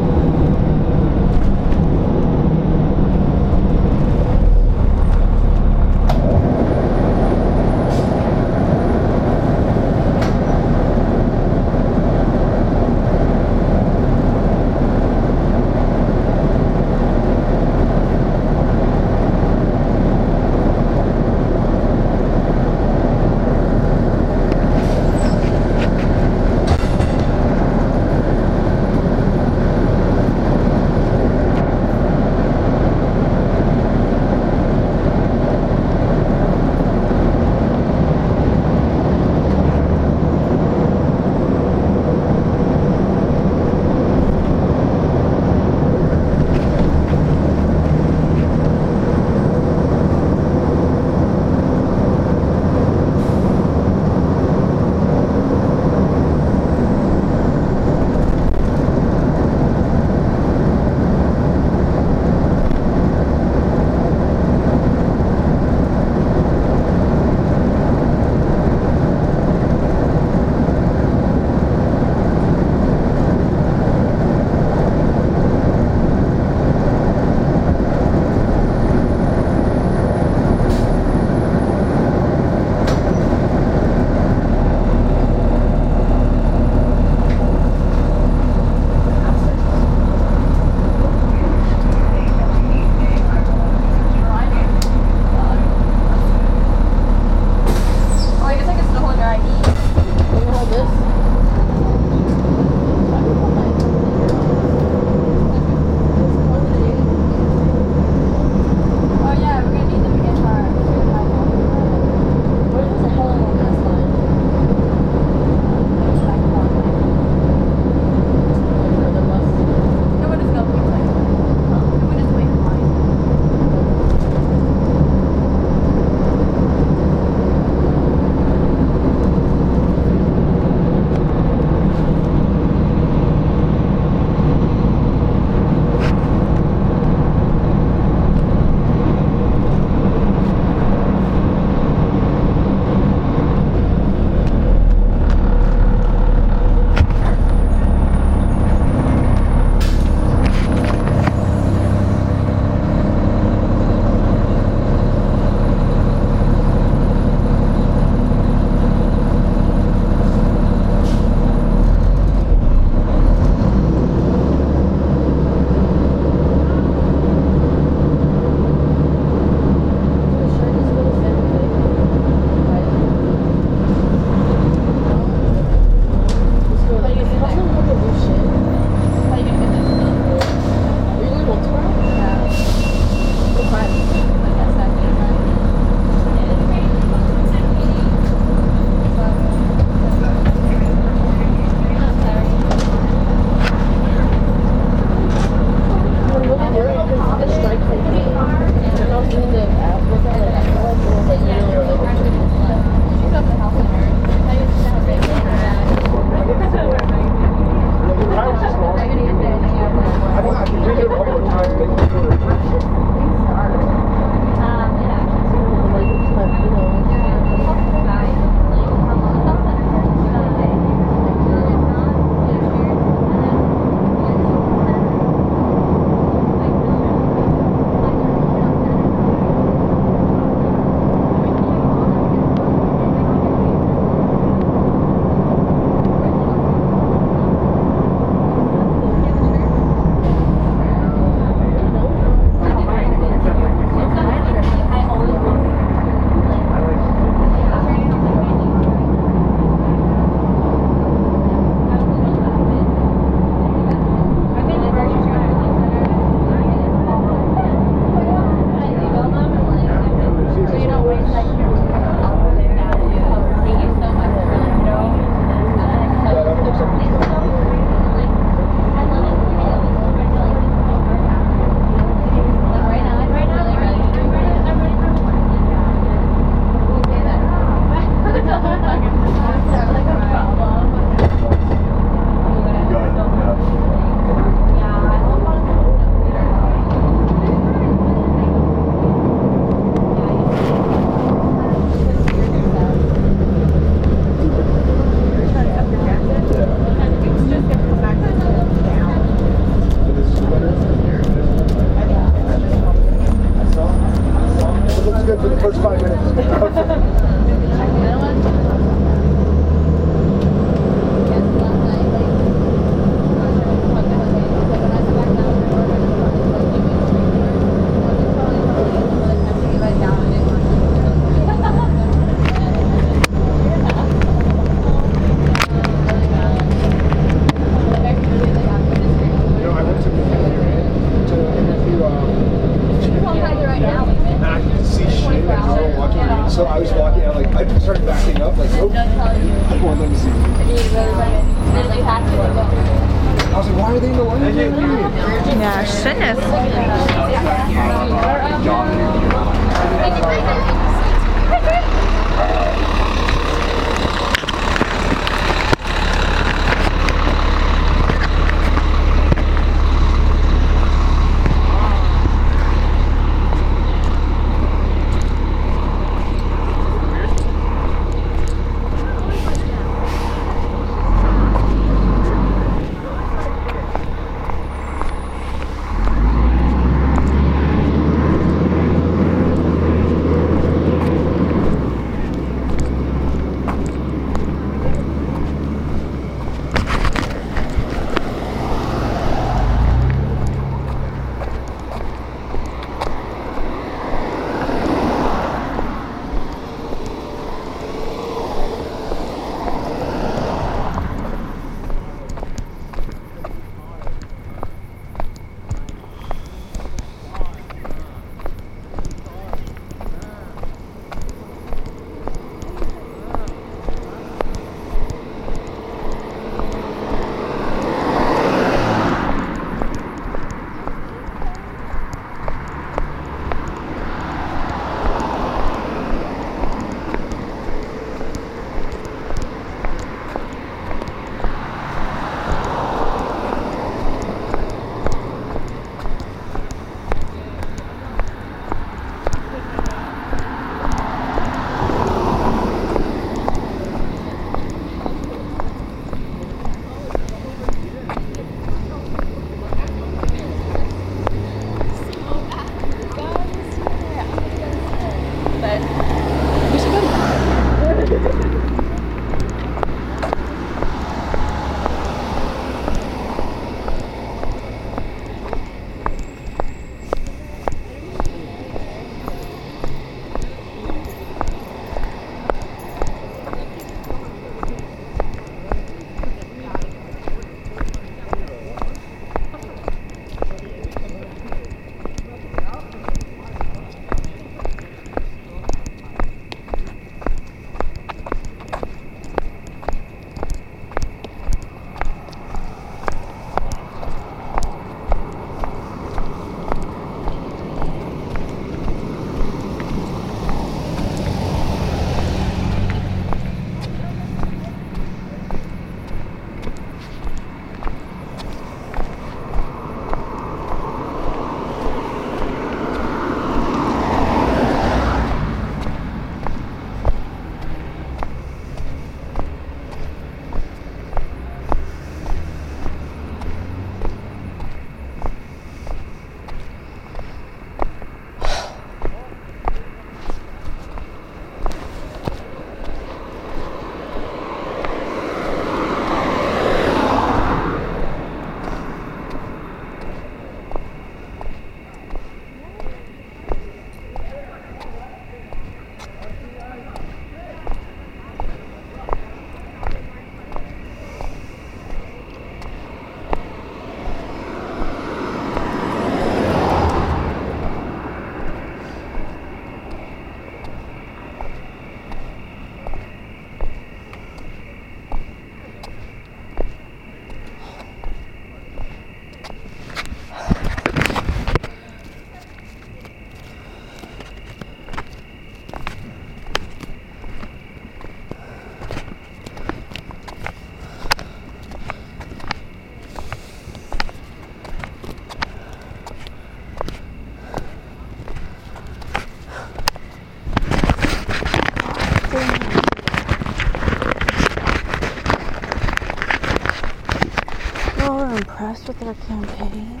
Impressed with their campaign.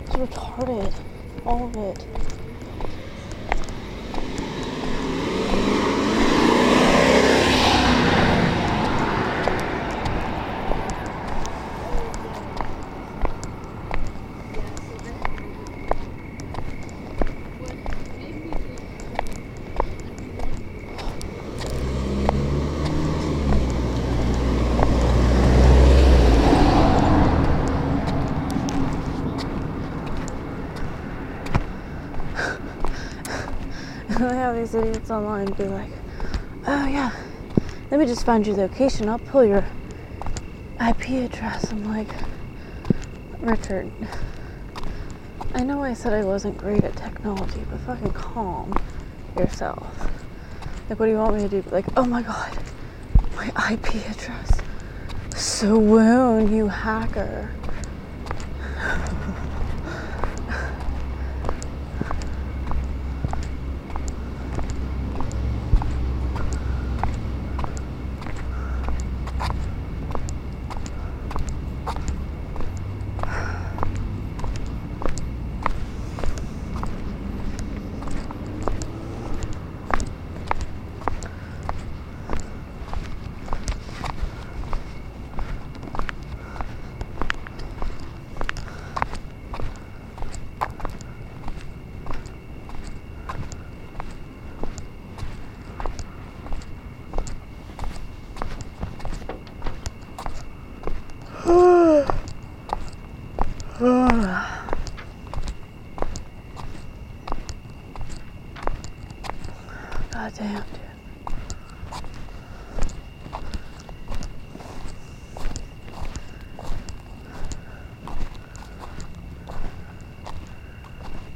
It's retarded. All of it. I have these idiots online be like, oh yeah, let me just find your location. I'll pull your IP address. I'm like, Richard, I know I said I wasn't great at technology, but fucking calm yourself. Like, what do you want me to do? Like, oh my god, my IP address. Swoon, you hacker. God damn, dude.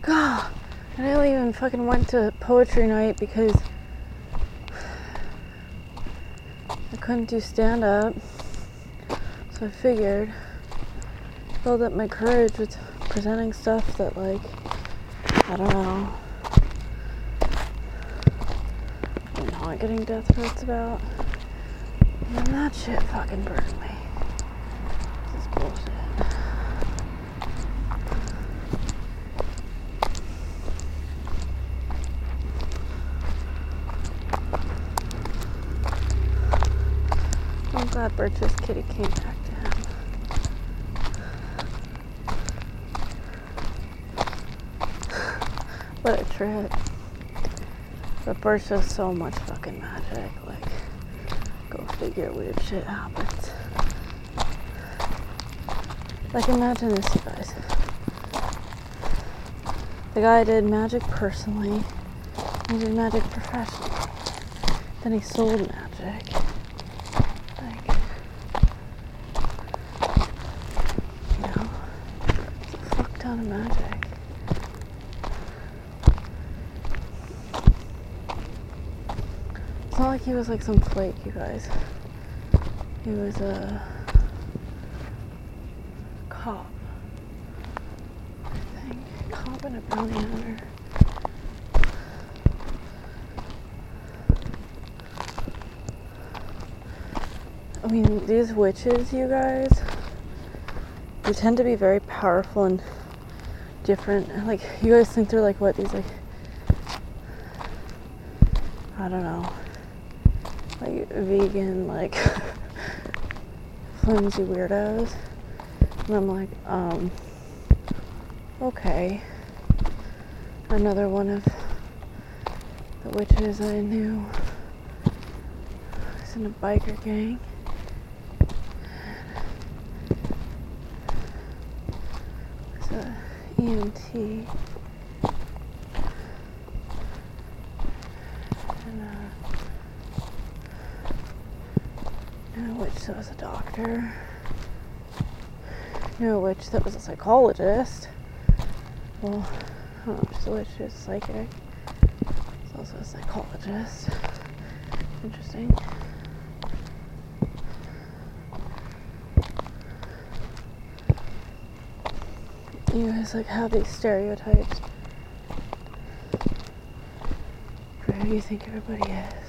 God, and I only even fucking went to poetry night because I couldn't do stand up. So I figured build up my courage with presenting stuff that like I don't know. I'm not getting death threats about. And that shit fucking burned me. This is bullshit. Kitty came back to him. What a trip. But Birch does so much fucking magic. Like, go figure weird shit happens. Like, imagine this, you guys. The guy did magic personally, he did magic professionally. Then he sold magic. Like, you know, it's a fuck ton of magic. It's not like he was like some flake, you guys. He was a cop. I think. Cop and a bounty hunter. I mean, these witches, you guys, they tend to be very powerful and different. Like, you guys think they're like what? These, like, I don't know, like vegan, like flimsy weirdos. And I'm like, um, okay. Another one of the witches I knew was in a biker gang. was a EMT. And a, witch that was a doctor. Knew a witch that was a psychologist. Well, I don't know she's a witch, psychic. She's also a psychologist. Interesting. You guys like have these stereotypes for who you think everybody is.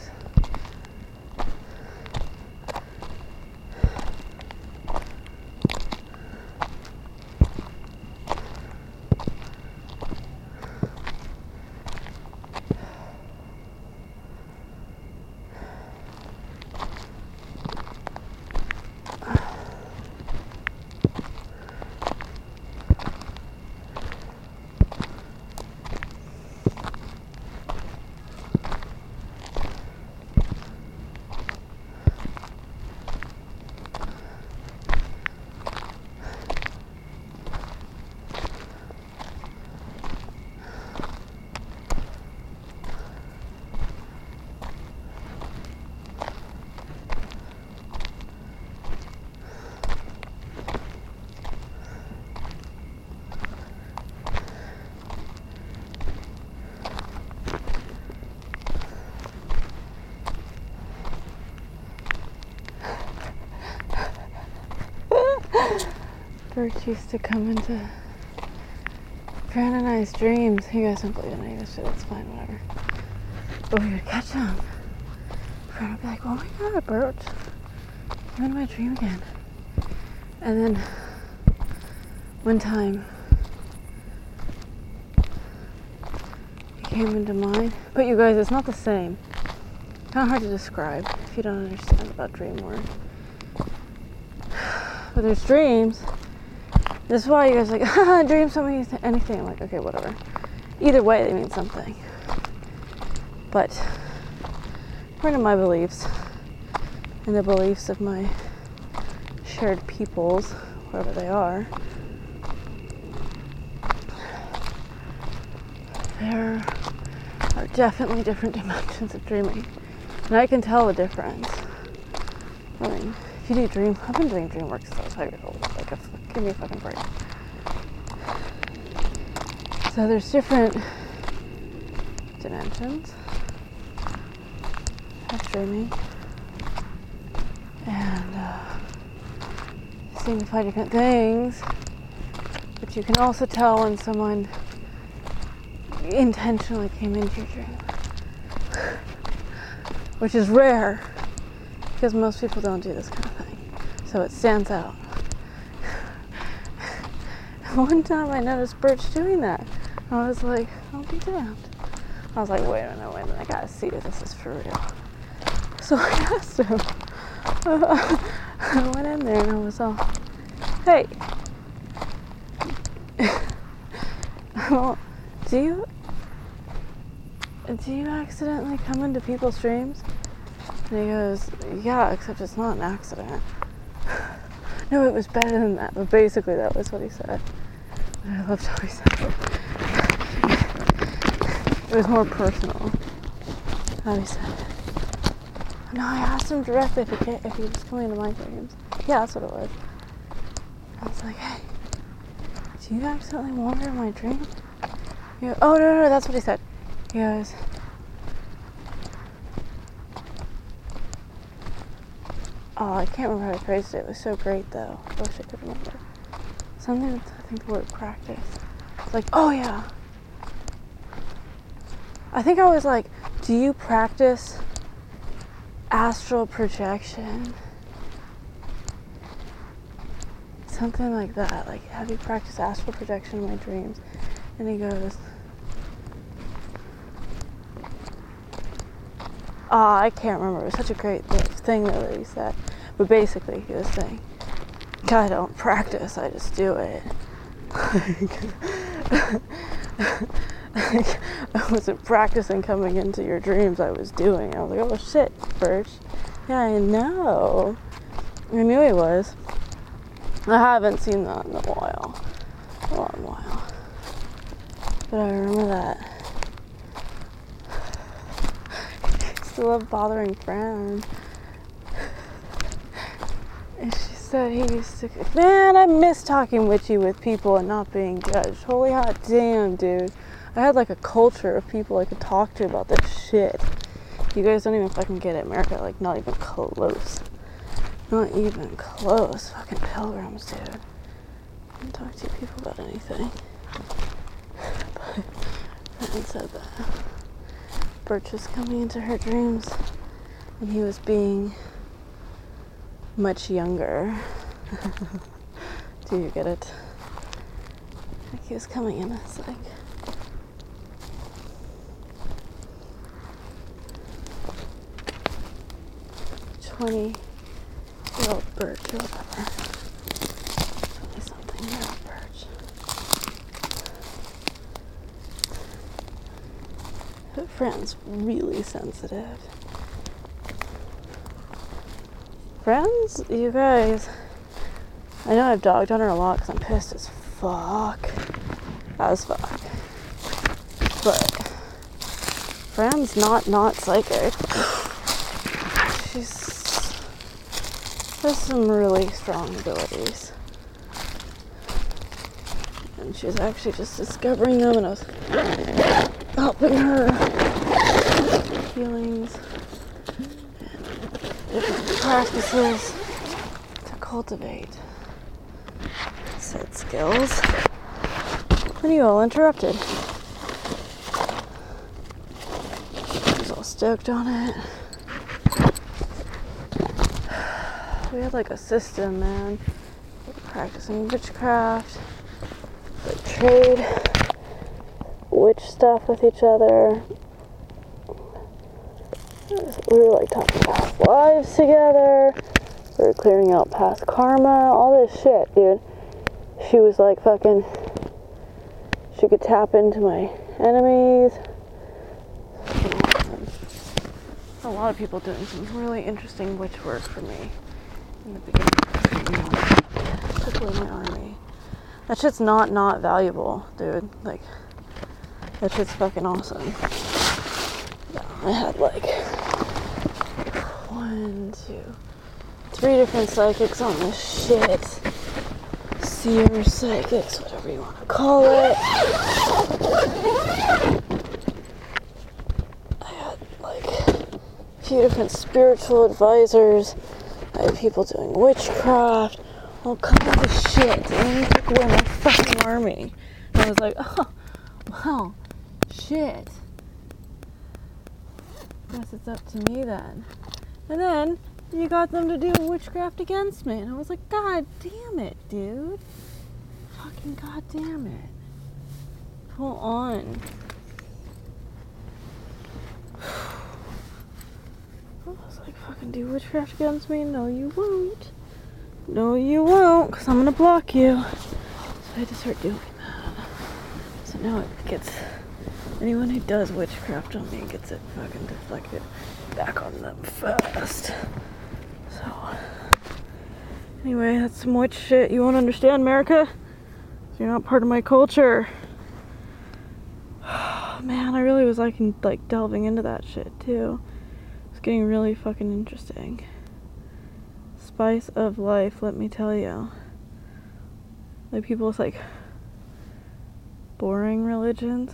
Birch used to come into Fran and I's dreams. You guys don't believe in any of this shit, it's fine, whatever. But we would catch him. Fran would be like, oh my god, Birch, you're in my dream again. And then one time he came into mine. But you guys, it's not the same. Kind of hard to describe if you don't understand about dream work. But there's dreams. This is why you guys like, haha, dreams don't anything. I'm like, okay, whatever. Either way, they mean something. But according to my beliefs and the beliefs of my shared peoples, wherever they are, there are definitely different dimensions of dreaming. And I can tell the difference. I mean, if you do dream, I've been doing dream work since I was five years old. Like, give me a fucking break. So there's different dimensions of dreaming. And uh, signify different things. But you can also tell when someone intentionally came into your dream. Which is rare because most people don't do this kind of thing. So it stands out. One time I noticed Birch doing that. I was like, I'll be damned. I was like, wait a minute, wait a minute, I gotta see if this is for real. So I asked him. I went in there and I was all, hey, well, do you do you accidentally come into people's dreams? And he goes, yeah, except it's not an accident. no, it was better than that, but basically that was what he said. I loved how he said it. Was more personal. He said. No, I asked him directly if he, if he was coming into my dreams. Yeah, that's what it was. I was like, hey, do you accidentally wander in my dream? He goes, oh, no, no, that's what he said. He goes, oh, I can't remember how I phrased it. It was so great, though. I wish I could remember. Something, think the word practice. It's like, oh, yeah. I think I was like, do you practice astral projection? Something like that. Like, have you practiced astral projection in my dreams? And he goes, Oh, I can't remember. It was such a great thing that he said. But basically, he was saying, I don't practice, I just do it. I wasn't practicing coming into your dreams, I was doing. I was like, oh shit, Birch. Yeah, I know. I knew he was. I haven't seen that in a while. A long while. But I remember that. I love bothering Fran. And she said he used to. Man, I miss talking witchy with people and not being judged. Holy hot damn, dude. I had like a culture of people I could talk to about this shit. You guys don't even fucking get it. America, like, not even close. Not even close. Fucking pilgrims, dude. I don't talk to people about anything. But Fran said that. Birch was coming into her dreams and he was being much younger. Do you get it? Like he was coming in as like twenty year old Birch or whatever. Twenty something year old Birch. But Fran's really sensitive. Friends, you guys, I know I've dogged on her a lot because I'm pissed as fuck. As fuck. But Fran's, not not psychic. She's has some really strong abilities. And she's actually just discovering them and I was helping her healings practices to cultivate. said skills. And you all interrupted. I was all stoked on it. We had like a system, man. Practicing witchcraft, like trade witch stuff with each other. We were like talking past lives together. We were clearing out past karma, all this shit, dude. She was like fucking. She could tap into my enemies. A lot of people doing some really interesting witch work for me in the beginning. Particularly my army. That shit's not not valuable, dude. Like, that shit's fucking awesome. I had like one, two, three different psychics on this shit. Seer psychics, whatever you want to call it. I had like a few different spiritual advisors. I had people doing witchcraft, all kinds of shit. And then he took away my fucking army. And I was like, oh, wow, shit. Guess it's up to me then. And then you got them to do witchcraft against me. And I was like, God damn it, dude. Fucking god damn it. Pull on. I was like, fucking do witchcraft against me? No, you won't. No, you won't, because I'm going to block you. So I had to start doing that. So now it gets. Anyone who does witchcraft on me gets it fucking deflected back on them fast. So. Anyway, that's some witch shit you won't understand, America. You're not part of my culture. Man, I really was liking like delving into that shit too. It's getting really fucking interesting. Spice of life, let me tell you. Like people with like boring religions.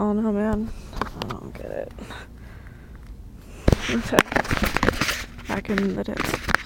Oh no, man, I don't get it. Okay. Back in the days.